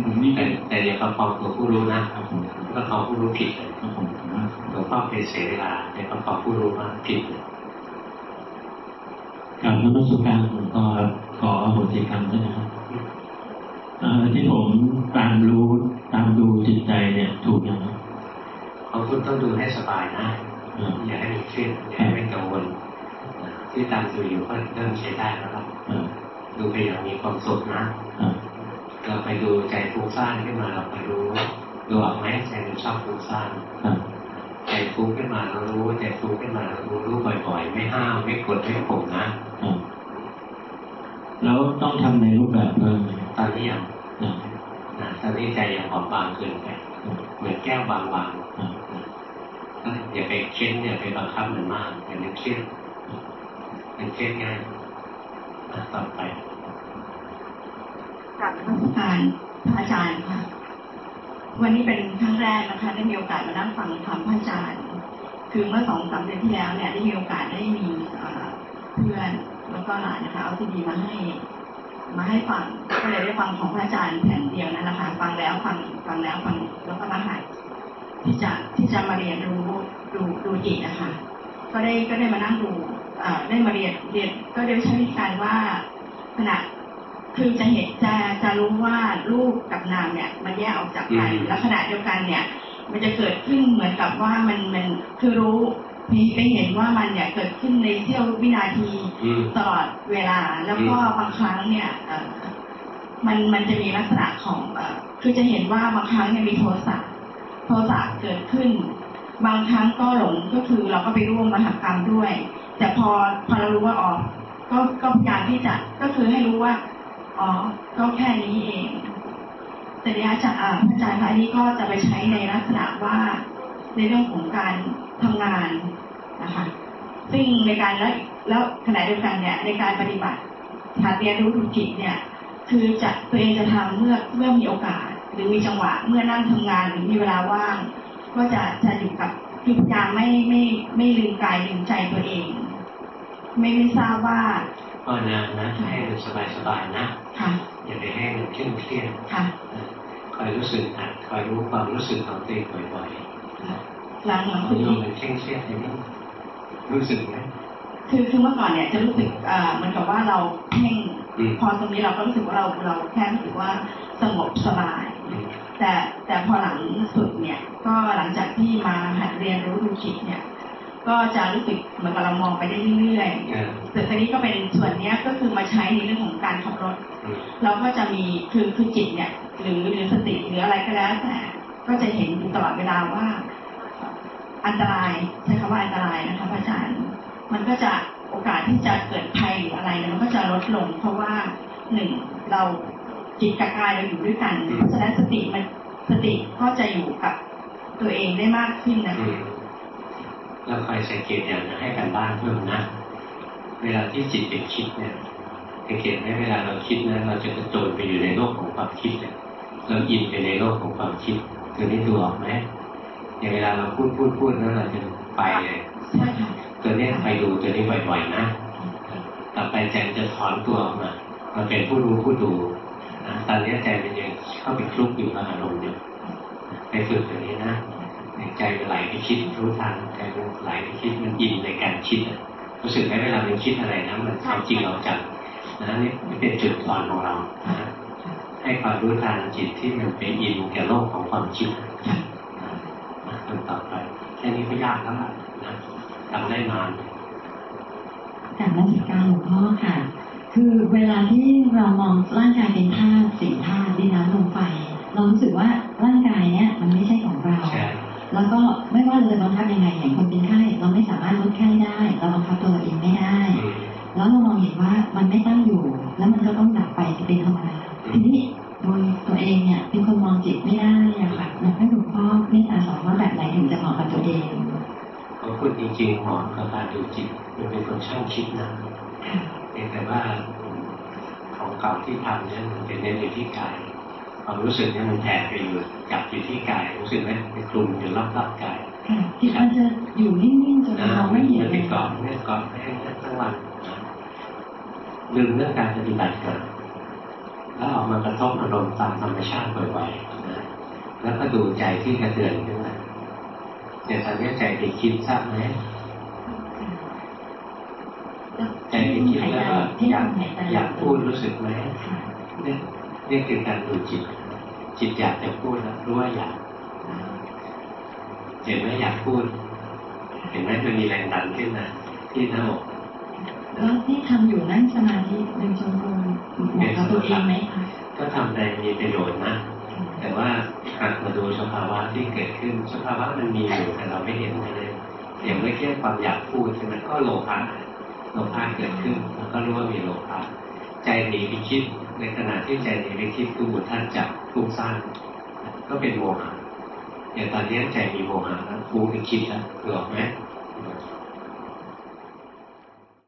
S8: ผมนี่
S1: แต่
S8: เป็น
S1: แต่อย่าประคองตัวผู้รู้นะครับ
S8: ผม
S1: ประคองผู้รู้ผิดเลย
S8: ครับผมผมว่า
S1: หลวงพ่อเคยเสียเวลาในประคองผู้รู้มากผิดเลย
S9: การนมัสการหลวงพ่อครับขออโหสิกรรมด้วยนะครับเอ่อที่ผมตามรู้ตามดูจิตใจเนี่ยถูกยังไง
S1: ของคุณต้องดูให้สบายนะ
S9: เอ่อ
S1: อย่าให้มันเครียดอย่าให้มันกังวลที่ตามดูอยู่ก็เริ่มใช้ได้แล้วครับ
S9: เอ่อ
S1: ดูไปอย่างมีความสุขนะ
S9: เอ่อ
S1: เราไปดูใจฟุ้งซ่านขึ้นมาเราไปรู้ดูออกไหมใจมันชอบฟุ้งซ่าน
S9: เอ่อ
S1: ใจฟุ้งขึ้นมาเรารู้ใจฟุ้งขึ้นมาเรารู้รู้บ่อยๆ ไม่ห้ามไม่กดไม่ข่มนะ
S9: เอ่อแล้วต้องทำในรูปแบบเพิ่มไหม
S1: ตอนนี้ยัง
S9: เอ่อ
S1: นะตอนนี้ใจยังบอบบางเกินไปเหมือนแก้วบาง
S9: เอ่อ
S1: ๆนะ อย่าไปเค้นอย่าไปบังคับมันมากอย่ามันเครียดมันเครียดง่ายต่อไป
S10: กับนักการพระอาจารย์ค่ะ วันนี้เป็นครั้งแรกนะคะ ได้มีโอกาสมานั่งฟังธรรมพระอาจารย์ คือเมื่อสองสามเดือนที่แล้วเนี่ยได้มีโอกาสได้มีเพื่อนแล้วก็หลานนะคะเอาซีดีมาให้มาให้ฟังก็เลยได้ฟังของพระอาจารย์แผ่นเดียวนั่นแหละค่ะฟังแล้วฟังฟังแล้วฟังแล้วก็มาหัด ที่จะที่จะมาเรียนรู้ดูดูจิตนะคะก็ได้ก็ได้มานั่งดูเอ่อได้มาเรียนเรียนก็ได้ใช้วิธีการว่าขณะคือจะเห็นจะจะรู้ว่ารูปกับนามเนี่ย มันแยกออกจากกัน
S1: อืม
S10: แล้วขณะเดียวกันเนี่ย มันจะเกิดขึ้นเหมือนกับว่ามันมันคือรู้มีไปเห็นว่ามันเนี่ยเกิดขึ้นในเสี้ยววินาที
S1: อืม
S10: ตลอดเวลา แล้วก็บางครั้งเนี่ยเอ่อมันมันจะมีลักษณะของเอ่อคือจะเห็นว่าบางครั้งเนี่ยมีโทสะ โทสะเกิดขึ้น บางครั้งก็หลงก็คือเราก็ไปร่วมมหกรรมด้วย แต่พอพอเรารู้ว่าอ๋อก็ก็พยายามที่จะก็คือให้รู้ว่าอ๋อก็แค่นี้เองแต่เดี๋ยวจารย์อ่าพระอาจารย์คะอันนี้ก็จะไปใช้ในลักษณะว่าในเรื่องของการทำงานนะคะซึ่งในการแล้วแล้วขณะเดียวกันเนี่ยในการปฏิบัติฐานเรียนรู้ดูจิตเนี่ย คือจะตัวเองจะทำเมื่อเมื่อมีโอกาส หรือมีจังหวะเมื่อนั่งทำงานหรือมีเวลาว่างก็จะจะอยู่กับคือพยายามไม่ไม่ไม่ลืมกายลืมใจตัวเอง ไม่ไม่ทราบว่า
S1: ก็นะนะให้มันสบายๆนะ
S10: ค่ะ
S1: อย่าไปให้มันเคร่งเครียด
S10: ค่ะ
S1: คอยรู้สึกนะคอยรู้ความรู้สึกของตัวเองบ่อย
S10: หลังหลัง
S1: ๆ
S10: สุด
S1: โยม
S10: นี้
S1: มันเคร่งเครียดอย่างนี้รู้สึกไหม
S10: คือคือเมื่อก่อนเนี่ยจะรู้สึกอ่าเหมือนกับว่าเราเพ่ง
S1: อืม
S10: พอตรงนี้เราก็รู้สึกว่าเราเราแค่รู้สึกว่า สงบสบาย
S1: อืม
S10: แต่แต่พอหลังสุดเนี่ย ก็หลังจากที่มาหัดเรียนรู้ดูจิตเนี่ย ก็จะรู้สึกเหมือนกับเรามองไปได้เรื่อย
S1: เออ
S10: ๆแต่ตอนนี้ก็เป็นส่วนเนี้ยก็คือมาใช้ในเรื่องของการขับรถ
S1: อืม
S10: เราก็จะมีคือคือจิตเนี่ย หรือหรือสติหรืออะไรก็แล้วแต่ก็จะเห็นอยู่ตลอดเวลาว่า อันตรายใช้คำว่าอันตรายนะคะพระอาจารย์ มันก็จะโอกาสที่จะเกิดภัยหรืออะไรเนี่ยมันก็จะลดลง เพราะว่าหนึ่งเรา จิตกับกายเราอยู่ด้วยกันเพราะฉะนั้นสติมันสติก็จะอยู่กับตัวเองได้มากขึ้นนะ
S1: อื
S10: คะ
S1: มแล้วคอยสังเกตอย่างนะให้กันบ้านเพิ่มนะ เวลาที่จิตเป็นคิดเนี่ยสังเกตไหมเวลาเราคิดนะเราจะกระโจนไปอยู่ในโลกของความคิดเนี่ยเราอินไปในโลกของความคิดตัวนี้ดูออกไหมอย่างเวลาเราพูดพูดพูดแล้วเราจะไปเลย
S10: ใช่ค่ะ
S1: ตัวเนี้ยไปดูตัวนี้บ่อยๆนะ ต่อไปใจมันจะถอนตัวออกมามาเป็นผู้รู้ผู้ดู นะตอนนี้ใจมันยังเข้าไปคลุกอยู่กับอารมณ์อยู่ไปฝึกตัวนี้นะใจมันไหลไปคิดรู้ทันใจมันไหลไปคิดมันอินในการคิดอะรู้สึกไหมเวลามันคิดอะไรนะมันเอาจริงเอาจังนะนี่เป็นจุดอ่อนของเรานะให้ความรู้ทันจิตที่มันไปอินกับโลกของความคิด
S10: ค่ะ
S1: นะทำต่อไปแค่นี้ก็ยากแล้วล่ะนะทำได้นาน
S11: จากนักศึกษาหลวงพ่อค่ะ คือเวลาที่เรามองร่างกายเป็นธาตุสี่ธาตุดินน้ำลมไฟเรารู้สึกว่าร่างกายเนี่ยมันไม่ใช่ของเรา
S1: ใช่
S11: แล้วก็ไม่ว่าเราจะบังคับยังไงอย่างคนเป็นไข้เราไม่สามารถลดไข้ได้ เราบังคับตัวเราเองไม่ได้
S1: อืม
S11: แล้วเรามองเห็นว่ามันไม่ตั้งอยู่ แล้วมันก็ต้องดับไปเป็นธรรมดาทีนี้โดยตัวเองเนี่ยเป็นคนมองจิตไม่ได้อะค่ะอยากให้หลวงพ่อเมตตาสอนว่าแบบไหนถึงจะเหมาะกับตัวเอง
S1: เขาพูดจริงๆหมอกับการดูจิตมันเป็นคนช่างคิดนะ
S11: ค่ะ
S1: เพียงแต่ว่าของเก่าๆที่ทำเนี่ยมันเป็นเน้นอยู่ที่กายความรู้สึกเนี่ยมันแผ่ไปอยู่จับอยู่ที่กายรู้สึกไหมไปคลุมอยู่รอบๆกาย
S11: ค่ะจิตมันจะอยู่นิ่งๆจนมองไม่เห็น
S1: มัน
S11: เล
S1: ไป
S11: ย
S1: เกาะเนี่ยเกาะให้ทั้งวันนะลืมเรื่องการปฏิบัติก่อนแล้วออกมากระทบอารมณ์ตามธรรมชาติบ่อยๆนะแล้วก็ดูใจที่กระเตือนขึ้นมาเนี่ยตอนนี้ใจไปคิดทราบไหม ใจไปคิดแล้วก็อยากอยากพูดรู้สึกไหมเนี่ยนี่คือการดูจิต จิตอยากจะพูดแล้วรู้ว่าอยากเห็นไหมอยากพูด เห็นไหมมันมีแรงดันขึ้นนะที่หน้าอก
S11: แล้วที่ทำอยู่นั่งสมาธิเดินจงกรมเหมาะกับตัวเองไหมคะ
S1: ก็ทำได้มีประโยชน์นะแต่ว่าหัดมาดูสภาวะที่เกิดขึ้นสภาวะมันมีอยู่แต่เราไม่เห็นเลยอย่างเมื่อกี้ความอยากพูดใช่ไหมก็โลภะ โลภะเกิดขึ้นแล้วก็รู้ว่ามีโลภะใจหนีไปคิด ในขณะที่ใจหนีไปคิดคือบุท่านจับฟุ้งซ่านก็เป็นโมหะอย่างตอนนี้ใจมีโมหะแล้วฟุ้งไปคิดแล้วหลอกไหม